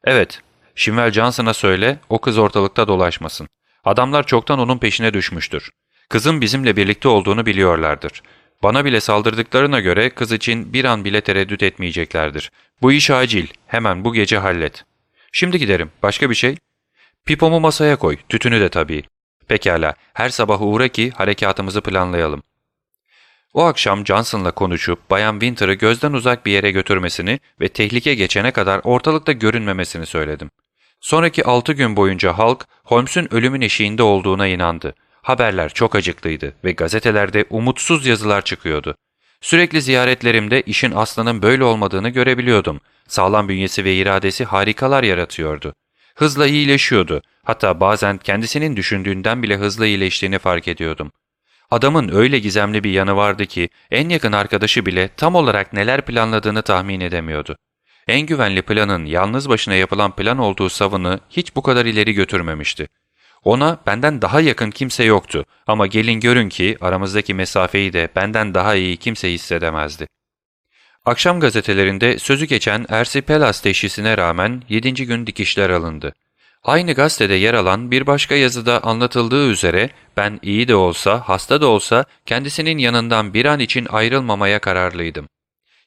Evet. Şimvel Johnson'a söyle o kız ortalıkta dolaşmasın. Adamlar çoktan onun peşine düşmüştür. Kızın bizimle birlikte olduğunu biliyorlardır. Bana bile saldırdıklarına göre kız için bir an bile tereddüt etmeyeceklerdir. Bu iş acil. Hemen bu gece hallet. Şimdi giderim. Başka bir şey? Pipomu masaya koy. Tütünü de tabii. Pekala. Her sabah uğra ki harekatımızı planlayalım. O akşam Johnson'la konuşup Bayan Winter'ı gözden uzak bir yere götürmesini ve tehlike geçene kadar ortalıkta görünmemesini söyledim. Sonraki altı gün boyunca halk Holmes'un ölümün eşiğinde olduğuna inandı. Haberler çok acıklıydı ve gazetelerde umutsuz yazılar çıkıyordu. Sürekli ziyaretlerimde işin aslının böyle olmadığını görebiliyordum. Sağlam bünyesi ve iradesi harikalar yaratıyordu. Hızla iyileşiyordu. Hatta bazen kendisinin düşündüğünden bile hızlı iyileştiğini fark ediyordum. Adamın öyle gizemli bir yanı vardı ki en yakın arkadaşı bile tam olarak neler planladığını tahmin edemiyordu. En güvenli planın yalnız başına yapılan plan olduğu savını hiç bu kadar ileri götürmemişti. Ona benden daha yakın kimse yoktu ama gelin görün ki aramızdaki mesafeyi de benden daha iyi kimse hissedemezdi. Akşam gazetelerinde sözü geçen Ersipelas teşhisine rağmen 7. gün dikişler alındı. Aynı gazetede yer alan bir başka yazıda anlatıldığı üzere ben iyi de olsa hasta da olsa kendisinin yanından bir an için ayrılmamaya kararlıydım.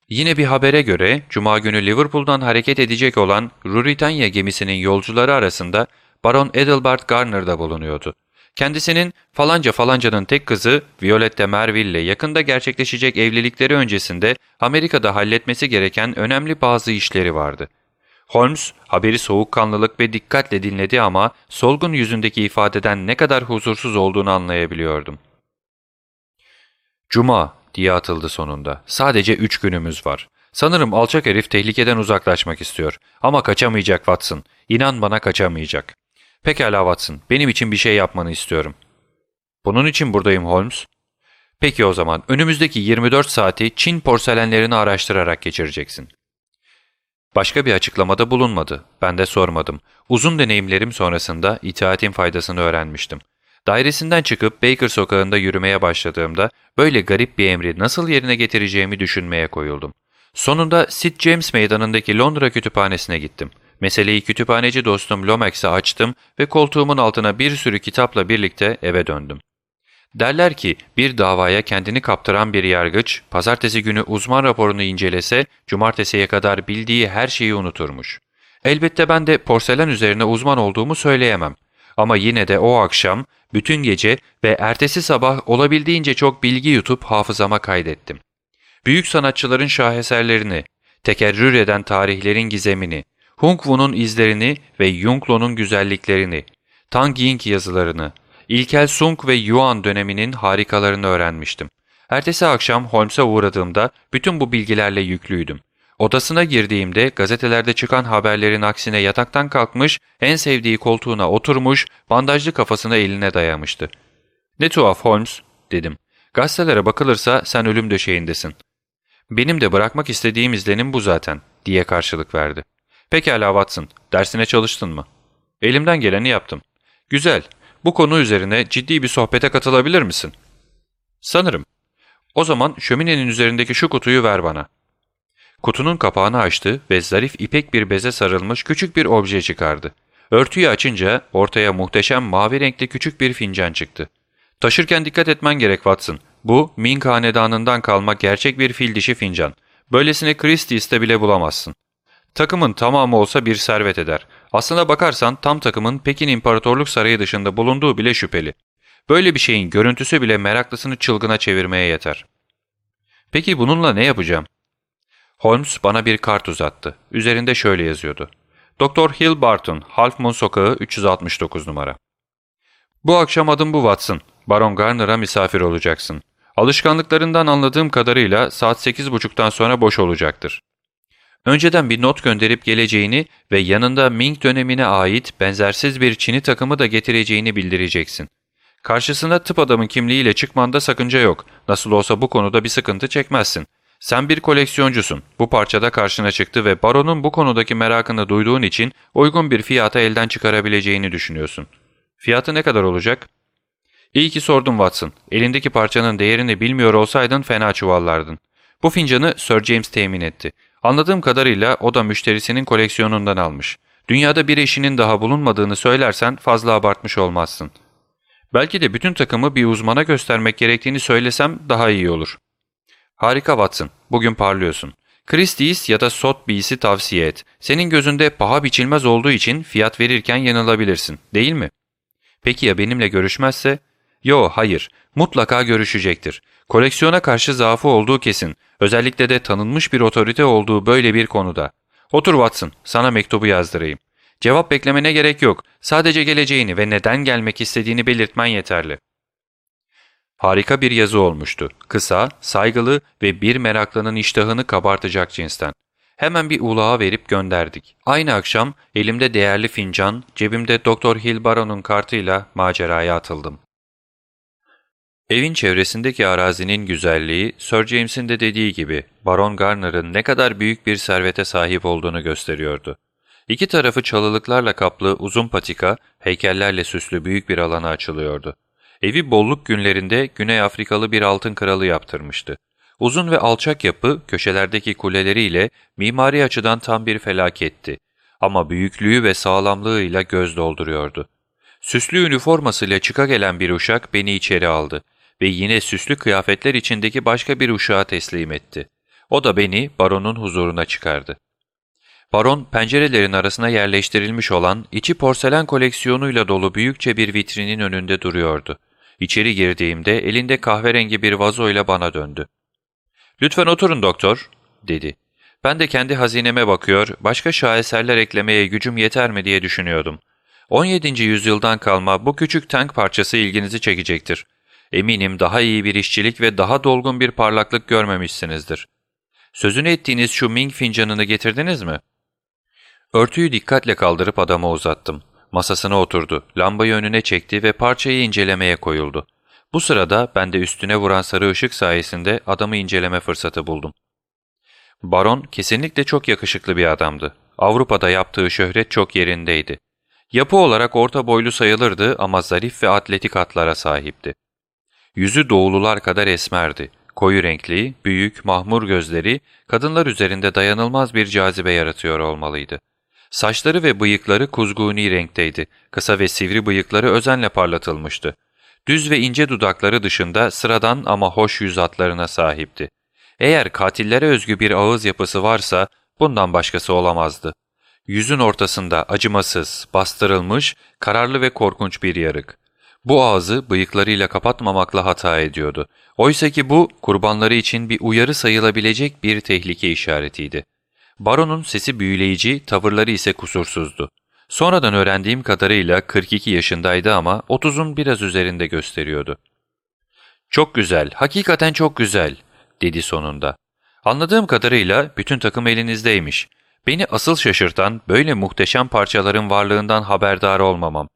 Yine bir habere göre Cuma günü Liverpool'dan hareket edecek olan Ruritanya gemisinin yolcuları arasında Baron Edelbert Garner da bulunuyordu. Kendisinin falanca falancanın tek kızı Violette Merville ile yakında gerçekleşecek evlilikleri öncesinde Amerika'da halletmesi gereken önemli bazı işleri vardı. Holmes haberi soğukkanlılık ve dikkatle dinledi ama solgun yüzündeki ifadeden ne kadar huzursuz olduğunu anlayabiliyordum. Cuma diye atıldı sonunda. Sadece üç günümüz var. Sanırım alçak herif tehlikeden uzaklaşmak istiyor. Ama kaçamayacak Watson. İnan bana kaçamayacak. Pekala Watson, benim için bir şey yapmanı istiyorum. Bunun için buradayım Holmes. Peki o zaman önümüzdeki 24 saati Çin porselenlerini araştırarak geçireceksin. Başka bir açıklamada bulunmadı. Ben de sormadım. Uzun deneyimlerim sonrasında itaatin faydasını öğrenmiştim. Dairesinden çıkıp Baker sokağında yürümeye başladığımda böyle garip bir emri nasıl yerine getireceğimi düşünmeye koyuldum. Sonunda St. James meydanındaki Londra kütüphanesine gittim. Meseleyi kütüphaneci dostum Lomax'e açtım ve koltuğumun altına bir sürü kitapla birlikte eve döndüm. Derler ki bir davaya kendini kaptıran bir yargıç, pazartesi günü uzman raporunu incelese, cumartesiye kadar bildiği her şeyi unuturmuş. Elbette ben de porselen üzerine uzman olduğumu söyleyemem. Ama yine de o akşam, bütün gece ve ertesi sabah olabildiğince çok bilgi yutup hafızama kaydettim. Büyük sanatçıların şaheserlerini, tekerrür eden tarihlerin gizemini, Hung Woo'nun izlerini ve Yunglo'nun güzelliklerini, Tang Ying yazılarını, İlkel Sung ve Yuan döneminin harikalarını öğrenmiştim. Ertesi akşam Holmes'a uğradığımda bütün bu bilgilerle yüklüydüm. Odasına girdiğimde gazetelerde çıkan haberlerin aksine yataktan kalkmış, en sevdiği koltuğuna oturmuş, bandajlı kafasını eline dayamıştı. ''Ne tuhaf Holmes'' dedim. ''Gazetelere bakılırsa sen ölüm döşeğindesin.'' ''Benim de bırakmak istediğim izlenim bu zaten.'' diye karşılık verdi. ''Pekala Watson, dersine çalıştın mı?'' ''Elimden geleni yaptım.'' ''Güzel, bu konu üzerine ciddi bir sohbete katılabilir misin?'' ''Sanırım.'' ''O zaman şöminenin üzerindeki şu kutuyu ver bana.'' Kutunun kapağını açtı ve zarif ipek bir beze sarılmış küçük bir obje çıkardı. Örtüyü açınca ortaya muhteşem mavi renkli küçük bir fincan çıktı. Taşırken dikkat etmen gerek Watson. Bu Ming hanedanından kalma gerçek bir fil dişi fincan. Böylesini Christie's'te bile bulamazsın. Takımın tamamı olsa bir servet eder. Aslına bakarsan tam takımın Pekin İmparatorluk Sarayı dışında bulunduğu bile şüpheli. Böyle bir şeyin görüntüsü bile meraklısını çılgına çevirmeye yeter. Peki bununla ne yapacağım? Holmes bana bir kart uzattı. Üzerinde şöyle yazıyordu. Doktor Hill Barton, Half Moon Sokağı 369 numara. Bu akşam adım bu Watson. Baron Garner'a misafir olacaksın. Alışkanlıklarından anladığım kadarıyla saat 8.30'dan sonra boş olacaktır. Önceden bir not gönderip geleceğini ve yanında Ming dönemine ait benzersiz bir Çin'i takımı da getireceğini bildireceksin. Karşısına tıp adamın kimliğiyle çıkmanda sakınca yok. Nasıl olsa bu konuda bir sıkıntı çekmezsin. Sen bir koleksiyoncusun. Bu parçada karşına çıktı ve baronun bu konudaki merakını duyduğun için uygun bir fiyata elden çıkarabileceğini düşünüyorsun. Fiyatı ne kadar olacak? İyi ki sordum Watson. Elindeki parçanın değerini bilmiyor olsaydın fena çuvallardın. Bu fincanı Sir James temin etti. Anladığım kadarıyla o da müşterisinin koleksiyonundan almış. Dünyada bir eşinin daha bulunmadığını söylersen fazla abartmış olmazsın. Belki de bütün takımı bir uzmana göstermek gerektiğini söylesem daha iyi olur. Harika Watson, bugün parlıyorsun. Christie's ya da Sotheby's'i tavsiye et. Senin gözünde paha biçilmez olduğu için fiyat verirken yanılabilirsin, değil mi? Peki ya benimle görüşmezse? Yo, hayır. Mutlaka görüşecektir. Koleksiyona karşı zaafı olduğu kesin. Özellikle de tanınmış bir otorite olduğu böyle bir konuda. Otur Watson, sana mektubu yazdırayım. Cevap beklemene gerek yok. Sadece geleceğini ve neden gelmek istediğini belirtmen yeterli. Harika bir yazı olmuştu. Kısa, saygılı ve bir meraklının iştahını kabartacak cinsten. Hemen bir ulağa verip gönderdik. Aynı akşam elimde değerli fincan, cebimde Doktor Hilbaron'un kartıyla maceraya atıldım. Evin çevresindeki arazinin güzelliği, Sir James'in de dediği gibi Baron Garner'ın ne kadar büyük bir servete sahip olduğunu gösteriyordu. İki tarafı çalılıklarla kaplı uzun patika, heykellerle süslü büyük bir alana açılıyordu. Evi bolluk günlerinde Güney Afrikalı bir altın kralı yaptırmıştı. Uzun ve alçak yapı köşelerdeki kuleleriyle mimari açıdan tam bir felaketti. Ama büyüklüğü ve sağlamlığıyla göz dolduruyordu. Süslü üniformasıyla çıka gelen bir uşak beni içeri aldı ve yine süslü kıyafetler içindeki başka bir uşağa teslim etti. O da beni baronun huzuruna çıkardı. Baron pencerelerin arasına yerleştirilmiş olan içi porselen koleksiyonuyla dolu büyükçe bir vitrinin önünde duruyordu. İçeri girdiğimde elinde kahverengi bir vazoyla bana döndü. ''Lütfen oturun doktor.'' dedi. Ben de kendi hazineme bakıyor, başka şaheserler eklemeye gücüm yeter mi diye düşünüyordum. 17. yüzyıldan kalma bu küçük tank parçası ilginizi çekecektir. Eminim daha iyi bir işçilik ve daha dolgun bir parlaklık görmemişsinizdir. Sözünü ettiğiniz şu Ming fincanını getirdiniz mi? Örtüyü dikkatle kaldırıp adama uzattım. Masasına oturdu, lambayı önüne çekti ve parçayı incelemeye koyuldu. Bu sırada ben de üstüne vuran sarı ışık sayesinde adamı inceleme fırsatı buldum. Baron kesinlikle çok yakışıklı bir adamdı. Avrupa'da yaptığı şöhret çok yerindeydi. Yapı olarak orta boylu sayılırdı ama zarif ve atletik atlara sahipti. Yüzü doğulular kadar esmerdi. Koyu renkli, büyük, mahmur gözleri kadınlar üzerinde dayanılmaz bir cazibe yaratıyor olmalıydı. Saçları ve bıyıkları kuzguni renkteydi. Kısa ve sivri bıyıkları özenle parlatılmıştı. Düz ve ince dudakları dışında sıradan ama hoş yüz hatlarına sahipti. Eğer katillere özgü bir ağız yapısı varsa bundan başkası olamazdı. Yüzün ortasında acımasız, bastırılmış, kararlı ve korkunç bir yarık. Bu ağzı bıyıklarıyla kapatmamakla hata ediyordu. Oysa ki bu kurbanları için bir uyarı sayılabilecek bir tehlike işaretiydi. Baron'un sesi büyüleyici, tavırları ise kusursuzdu. Sonradan öğrendiğim kadarıyla 42 yaşındaydı ama 30'un biraz üzerinde gösteriyordu. ''Çok güzel, hakikaten çok güzel.'' dedi sonunda. Anladığım kadarıyla bütün takım elinizdeymiş. Beni asıl şaşırtan böyle muhteşem parçaların varlığından haberdar olmamam.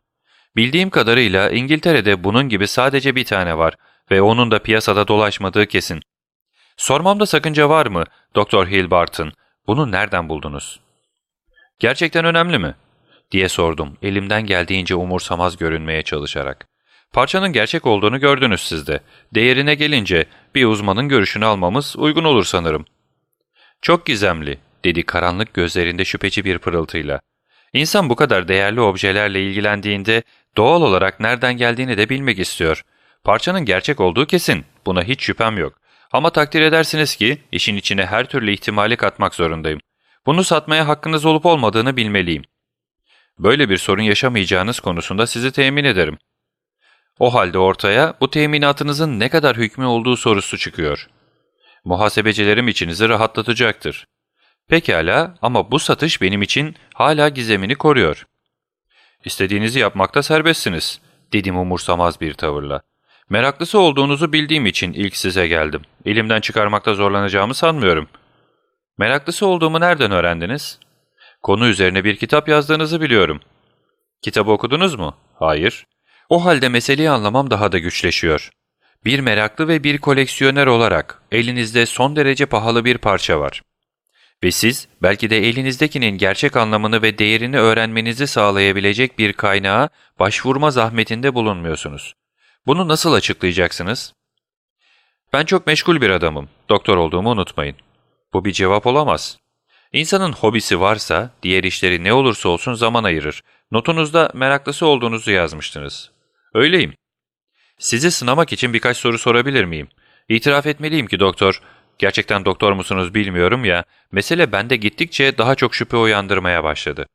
Bildiğim kadarıyla İngiltere'de bunun gibi sadece bir tane var ve onun da piyasada dolaşmadığı kesin. Sormamda sakınca var mı, Doktor Hilbarton? Bunu nereden buldunuz? Gerçekten önemli mi? diye sordum, elimden geldiğince umursamaz görünmeye çalışarak. Parçanın gerçek olduğunu gördünüz siz de. Değerine gelince bir uzmanın görüşünü almamız uygun olur sanırım. Çok gizemli, dedi karanlık gözlerinde şüpheci bir pırıltıyla. İnsan bu kadar değerli objelerle ilgilendiğinde doğal olarak nereden geldiğini de bilmek istiyor. Parçanın gerçek olduğu kesin, buna hiç şüphem yok. Ama takdir edersiniz ki işin içine her türlü ihtimali katmak zorundayım. Bunu satmaya hakkınız olup olmadığını bilmeliyim. Böyle bir sorun yaşamayacağınız konusunda sizi temin ederim. O halde ortaya bu teminatınızın ne kadar hükmü olduğu sorusu çıkıyor. Muhasebecilerim içinizi rahatlatacaktır. Pekala ama bu satış benim için hala gizemini koruyor. İstediğinizi yapmakta serbestsiniz, dedim umursamaz bir tavırla. Meraklısı olduğunuzu bildiğim için ilk size geldim. Elimden çıkarmakta zorlanacağımı sanmıyorum. Meraklısı olduğumu nereden öğrendiniz? Konu üzerine bir kitap yazdığınızı biliyorum. Kitabı okudunuz mu? Hayır. O halde meseleyi anlamam daha da güçleşiyor. Bir meraklı ve bir koleksiyoner olarak elinizde son derece pahalı bir parça var. Ve siz belki de elinizdekinin gerçek anlamını ve değerini öğrenmenizi sağlayabilecek bir kaynağa başvurma zahmetinde bulunmuyorsunuz. Bunu nasıl açıklayacaksınız? Ben çok meşgul bir adamım. Doktor olduğumu unutmayın. Bu bir cevap olamaz. İnsanın hobisi varsa diğer işleri ne olursa olsun zaman ayırır. Notunuzda meraklısı olduğunuzu yazmıştınız. Öyleyim. Sizi sınamak için birkaç soru sorabilir miyim? İtiraf etmeliyim ki doktor, gerçekten doktor musunuz bilmiyorum ya, mesele bende gittikçe daha çok şüphe uyandırmaya başladı.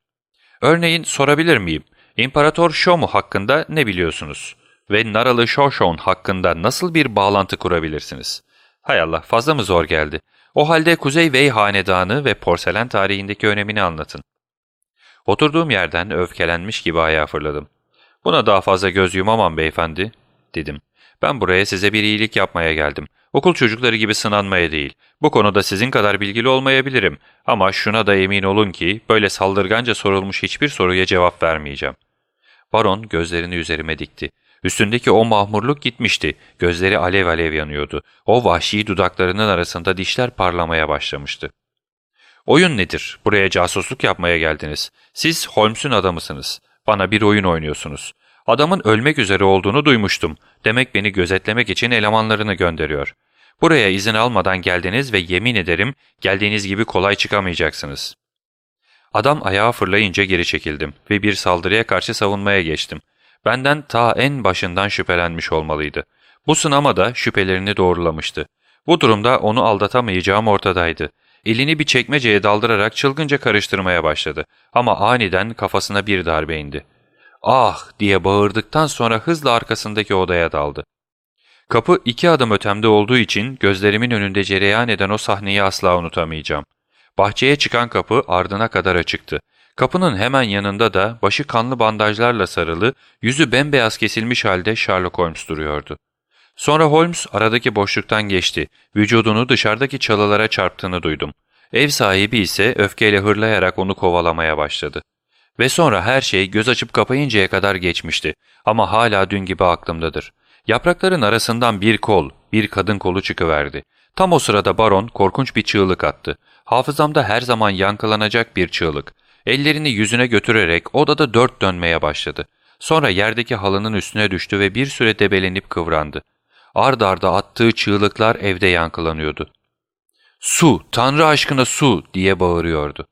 Örneğin sorabilir miyim? İmparator Shomu hakkında ne biliyorsunuz? Ve Naralı Shoshone hakkında nasıl bir bağlantı kurabilirsiniz? Hay Allah fazla mı zor geldi? O halde Kuzey Wei Hanedanı ve porselen tarihindeki önemini anlatın. Oturduğum yerden öfkelenmiş gibi ayağa fırladım. Buna daha fazla göz yumamam beyefendi, dedim. Ben buraya size bir iyilik yapmaya geldim. Okul çocukları gibi sınanmaya değil. Bu konuda sizin kadar bilgili olmayabilirim. Ama şuna da emin olun ki böyle saldırganca sorulmuş hiçbir soruya cevap vermeyeceğim. Baron gözlerini üzerime dikti. Üstündeki o mahmurluk gitmişti. Gözleri alev alev yanıyordu. O vahşi dudaklarının arasında dişler parlamaya başlamıştı. Oyun nedir? Buraya casusluk yapmaya geldiniz. Siz Holmes'un adamısınız. Bana bir oyun oynuyorsunuz. Adamın ölmek üzere olduğunu duymuştum. Demek beni gözetlemek için elemanlarını gönderiyor. Buraya izin almadan geldiniz ve yemin ederim geldiğiniz gibi kolay çıkamayacaksınız. Adam ayağa fırlayınca geri çekildim ve bir saldırıya karşı savunmaya geçtim. Benden ta en başından şüphelenmiş olmalıydı. Bu sınama da şüphelerini doğrulamıştı. Bu durumda onu aldatamayacağım ortadaydı. Elini bir çekmeceye daldırarak çılgınca karıştırmaya başladı. Ama aniden kafasına bir darbe indi. Ah diye bağırdıktan sonra hızla arkasındaki odaya daldı. Kapı iki adım ötemde olduğu için gözlerimin önünde cereyan eden o sahneyi asla unutamayacağım. Bahçeye çıkan kapı ardına kadar açıktı. Kapının hemen yanında da başı kanlı bandajlarla sarılı, yüzü bembeyaz kesilmiş halde Sherlock Holmes duruyordu. Sonra Holmes aradaki boşluktan geçti. Vücudunu dışarıdaki çalılara çarptığını duydum. Ev sahibi ise öfkeyle hırlayarak onu kovalamaya başladı. Ve sonra her şey göz açıp kapayıncaya kadar geçmişti ama hala dün gibi aklımdadır. Yaprakların arasından bir kol, bir kadın kolu çıkıverdi. Tam o sırada baron korkunç bir çığlık attı. Hafızamda her zaman yankılanacak bir çığlık. Ellerini yüzüne götürerek odada dört dönmeye başladı. Sonra yerdeki halının üstüne düştü ve bir süre debelenip kıvrandı. Ard arda attığı çığlıklar evde yankılanıyordu. ''Su, Tanrı aşkına su!'' diye bağırıyordu.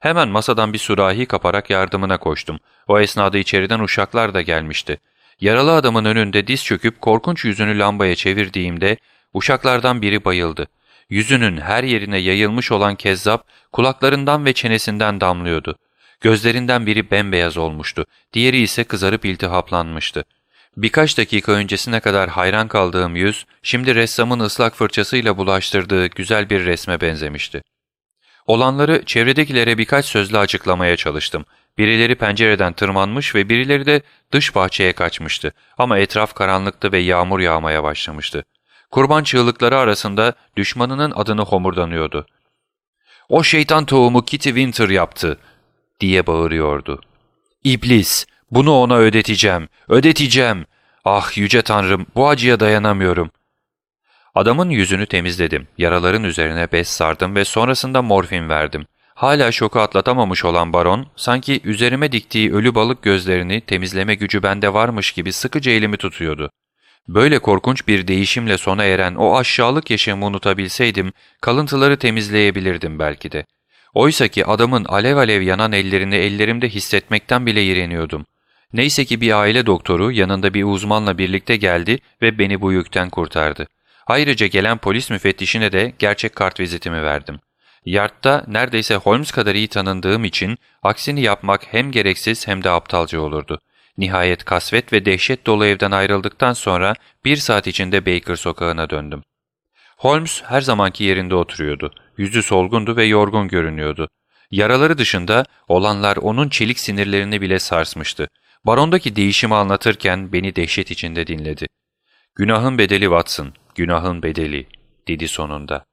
Hemen masadan bir sürahi kaparak yardımına koştum. O esnada içeriden uşaklar da gelmişti. Yaralı adamın önünde diz çöküp korkunç yüzünü lambaya çevirdiğimde uşaklardan biri bayıldı. Yüzünün her yerine yayılmış olan kezzap kulaklarından ve çenesinden damlıyordu. Gözlerinden biri bembeyaz olmuştu, diğeri ise kızarıp iltihaplanmıştı. Birkaç dakika öncesine kadar hayran kaldığım yüz, şimdi ressamın ıslak fırçasıyla bulaştırdığı güzel bir resme benzemişti. Olanları çevredekilere birkaç sözle açıklamaya çalıştım. Birileri pencereden tırmanmış ve birileri de dış bahçeye kaçmıştı. Ama etraf karanlıktı ve yağmur yağmaya başlamıştı. Kurban çığlıkları arasında düşmanının adını homurdanıyordu. ''O şeytan tohumu Kitty Winter yaptı.'' diye bağırıyordu. ''İblis, bunu ona ödeteceğim, ödeteceğim. Ah yüce tanrım, bu acıya dayanamıyorum.'' Adamın yüzünü temizledim, yaraların üzerine bez sardım ve sonrasında morfin verdim. Hala şoku atlatamamış olan baron, sanki üzerime diktiği ölü balık gözlerini temizleme gücü bende varmış gibi sıkıca elimi tutuyordu. Böyle korkunç bir değişimle sona eren o aşağılık yaşamı unutabilseydim, kalıntıları temizleyebilirdim belki de. Oysa ki adamın alev alev yanan ellerini ellerimde hissetmekten bile iğreniyordum. Neyse ki bir aile doktoru yanında bir uzmanla birlikte geldi ve beni bu yükten kurtardı. Ayrıca gelen polis müfettişine de gerçek kart vizitimi verdim. Yardta neredeyse Holmes kadar iyi tanındığım için aksini yapmak hem gereksiz hem de aptalca olurdu. Nihayet kasvet ve dehşet dolu evden ayrıldıktan sonra bir saat içinde Baker sokağına döndüm. Holmes her zamanki yerinde oturuyordu. Yüzü solgundu ve yorgun görünüyordu. Yaraları dışında olanlar onun çelik sinirlerini bile sarsmıştı. Barondaki değişimi anlatırken beni dehşet içinde dinledi. ''Günahın bedeli Watson, günahın bedeli.'' dedi sonunda.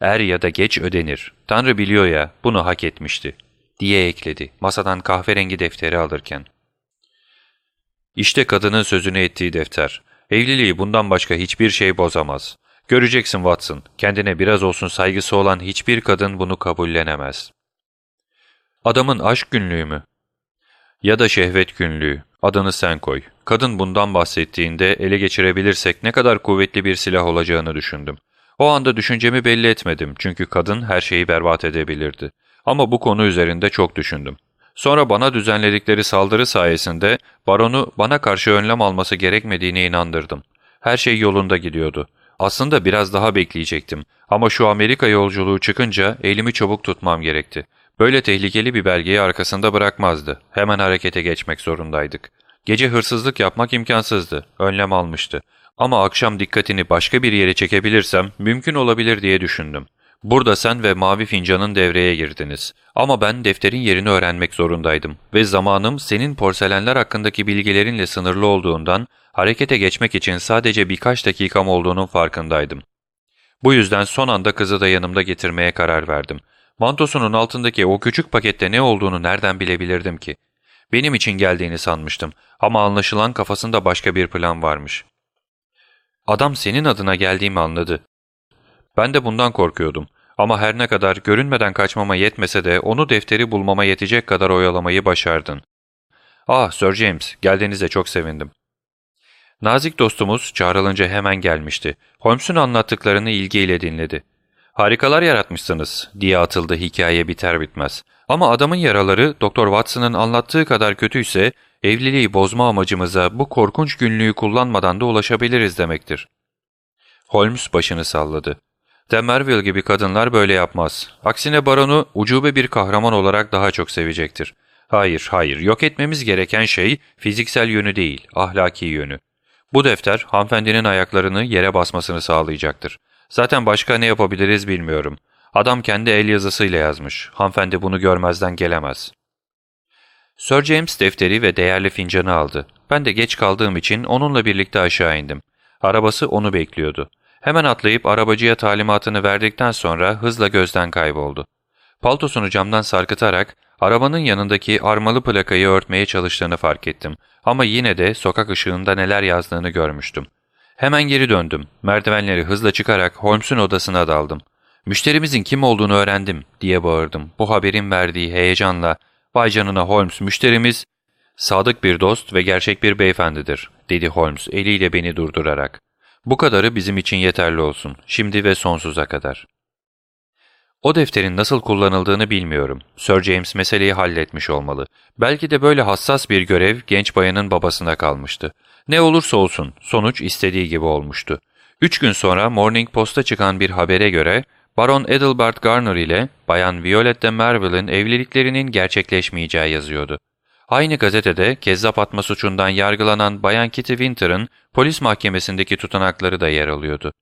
''Er ya da geç ödenir. Tanrı biliyor ya, bunu hak etmişti.'' diye ekledi masadan kahverengi defteri alırken. İşte kadının sözünü ettiği defter. Evliliği bundan başka hiçbir şey bozamaz. Göreceksin Watson, kendine biraz olsun saygısı olan hiçbir kadın bunu kabullenemez. Adamın aşk günlüğü mü? Ya da şehvet günlüğü, adını sen koy. Kadın bundan bahsettiğinde ele geçirebilirsek ne kadar kuvvetli bir silah olacağını düşündüm. O anda düşüncemi belli etmedim çünkü kadın her şeyi berbat edebilirdi. Ama bu konu üzerinde çok düşündüm. Sonra bana düzenledikleri saldırı sayesinde baronu bana karşı önlem alması gerekmediğine inandırdım. Her şey yolunda gidiyordu. Aslında biraz daha bekleyecektim ama şu Amerika yolculuğu çıkınca elimi çabuk tutmam gerekti. Böyle tehlikeli bir belgeyi arkasında bırakmazdı. Hemen harekete geçmek zorundaydık. Gece hırsızlık yapmak imkansızdı. Önlem almıştı. Ama akşam dikkatini başka bir yere çekebilirsem mümkün olabilir diye düşündüm. Burada sen ve Mavi Fincan'ın devreye girdiniz. Ama ben defterin yerini öğrenmek zorundaydım ve zamanım senin porselenler hakkındaki bilgilerinle sınırlı olduğundan harekete geçmek için sadece birkaç dakikam olduğunun farkındaydım. Bu yüzden son anda kızı da yanımda getirmeye karar verdim. Mantosunun altındaki o küçük pakette ne olduğunu nereden bilebilirdim ki? Benim için geldiğini sanmıştım ama anlaşılan kafasında başka bir plan varmış. Adam senin adına geldiğimi anladı. Ben de bundan korkuyordum. Ama her ne kadar görünmeden kaçmama yetmese de onu defteri bulmama yetecek kadar oyalamayı başardın. Ah Sir James, geldiğinize çok sevindim. Nazik dostumuz çağrılınca hemen gelmişti. Holmes'un anlattıklarını ilgiyle dinledi. Harikalar yaratmışsınız diye atıldı hikaye biter bitmez. Ama adamın yaraları Doktor Watson'ın anlattığı kadar kötüyse evliliği bozma amacımıza bu korkunç günlüğü kullanmadan da ulaşabiliriz demektir. Holmes başını salladı. Demerville gibi kadınlar böyle yapmaz. Aksine baronu ucube bir kahraman olarak daha çok sevecektir. Hayır, hayır, yok etmemiz gereken şey fiziksel yönü değil, ahlaki yönü. Bu defter hanımefendinin ayaklarını yere basmasını sağlayacaktır. Zaten başka ne yapabiliriz bilmiyorum. Adam kendi el yazısıyla yazmış. Hanımefendi bunu görmezden gelemez. Sir James defteri ve değerli fincanı aldı. Ben de geç kaldığım için onunla birlikte aşağı indim. Arabası onu bekliyordu. Hemen atlayıp arabacıya talimatını verdikten sonra hızla gözden kayboldu. Paltosunu camdan sarkıtarak arabanın yanındaki armalı plakayı örtmeye çalıştığını fark ettim. Ama yine de sokak ışığında neler yazdığını görmüştüm. Hemen geri döndüm. Merdivenleri hızla çıkarak Holmes'un odasına daldım. Müşterimizin kim olduğunu öğrendim diye bağırdım. Bu haberin verdiği heyecanla ''Vay canına Holmes, müşterimiz...'' ''Sadık bir dost ve gerçek bir beyefendidir.'' dedi Holmes eliyle beni durdurarak. Bu kadarı bizim için yeterli olsun, şimdi ve sonsuza kadar. O defterin nasıl kullanıldığını bilmiyorum. Sir James meseleyi halletmiş olmalı. Belki de böyle hassas bir görev genç bayanın babasına kalmıştı. Ne olursa olsun sonuç istediği gibi olmuştu. Üç gün sonra Morning Post'a çıkan bir habere göre Baron Adelbert Garner ile Bayan Violette de Merville'in evliliklerinin gerçekleşmeyeceği yazıyordu. Aynı gazetede kezzap atma suçundan yargılanan Bayan Kitty Winter'ın polis mahkemesindeki tutanakları da yer alıyordu.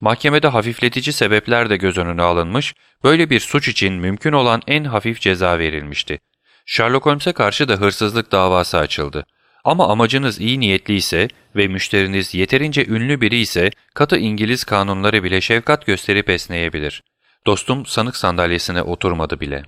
Mahkemede hafifletici sebepler de göz önüne alınmış, böyle bir suç için mümkün olan en hafif ceza verilmişti. Sherlock Holmes'e karşı da hırsızlık davası açıldı. Ama amacınız iyi niyetli ise ve müşteriniz yeterince ünlü biri ise katı İngiliz kanunları bile şefkat gösterip esneyebilir. Dostum sanık sandalyesine oturmadı bile.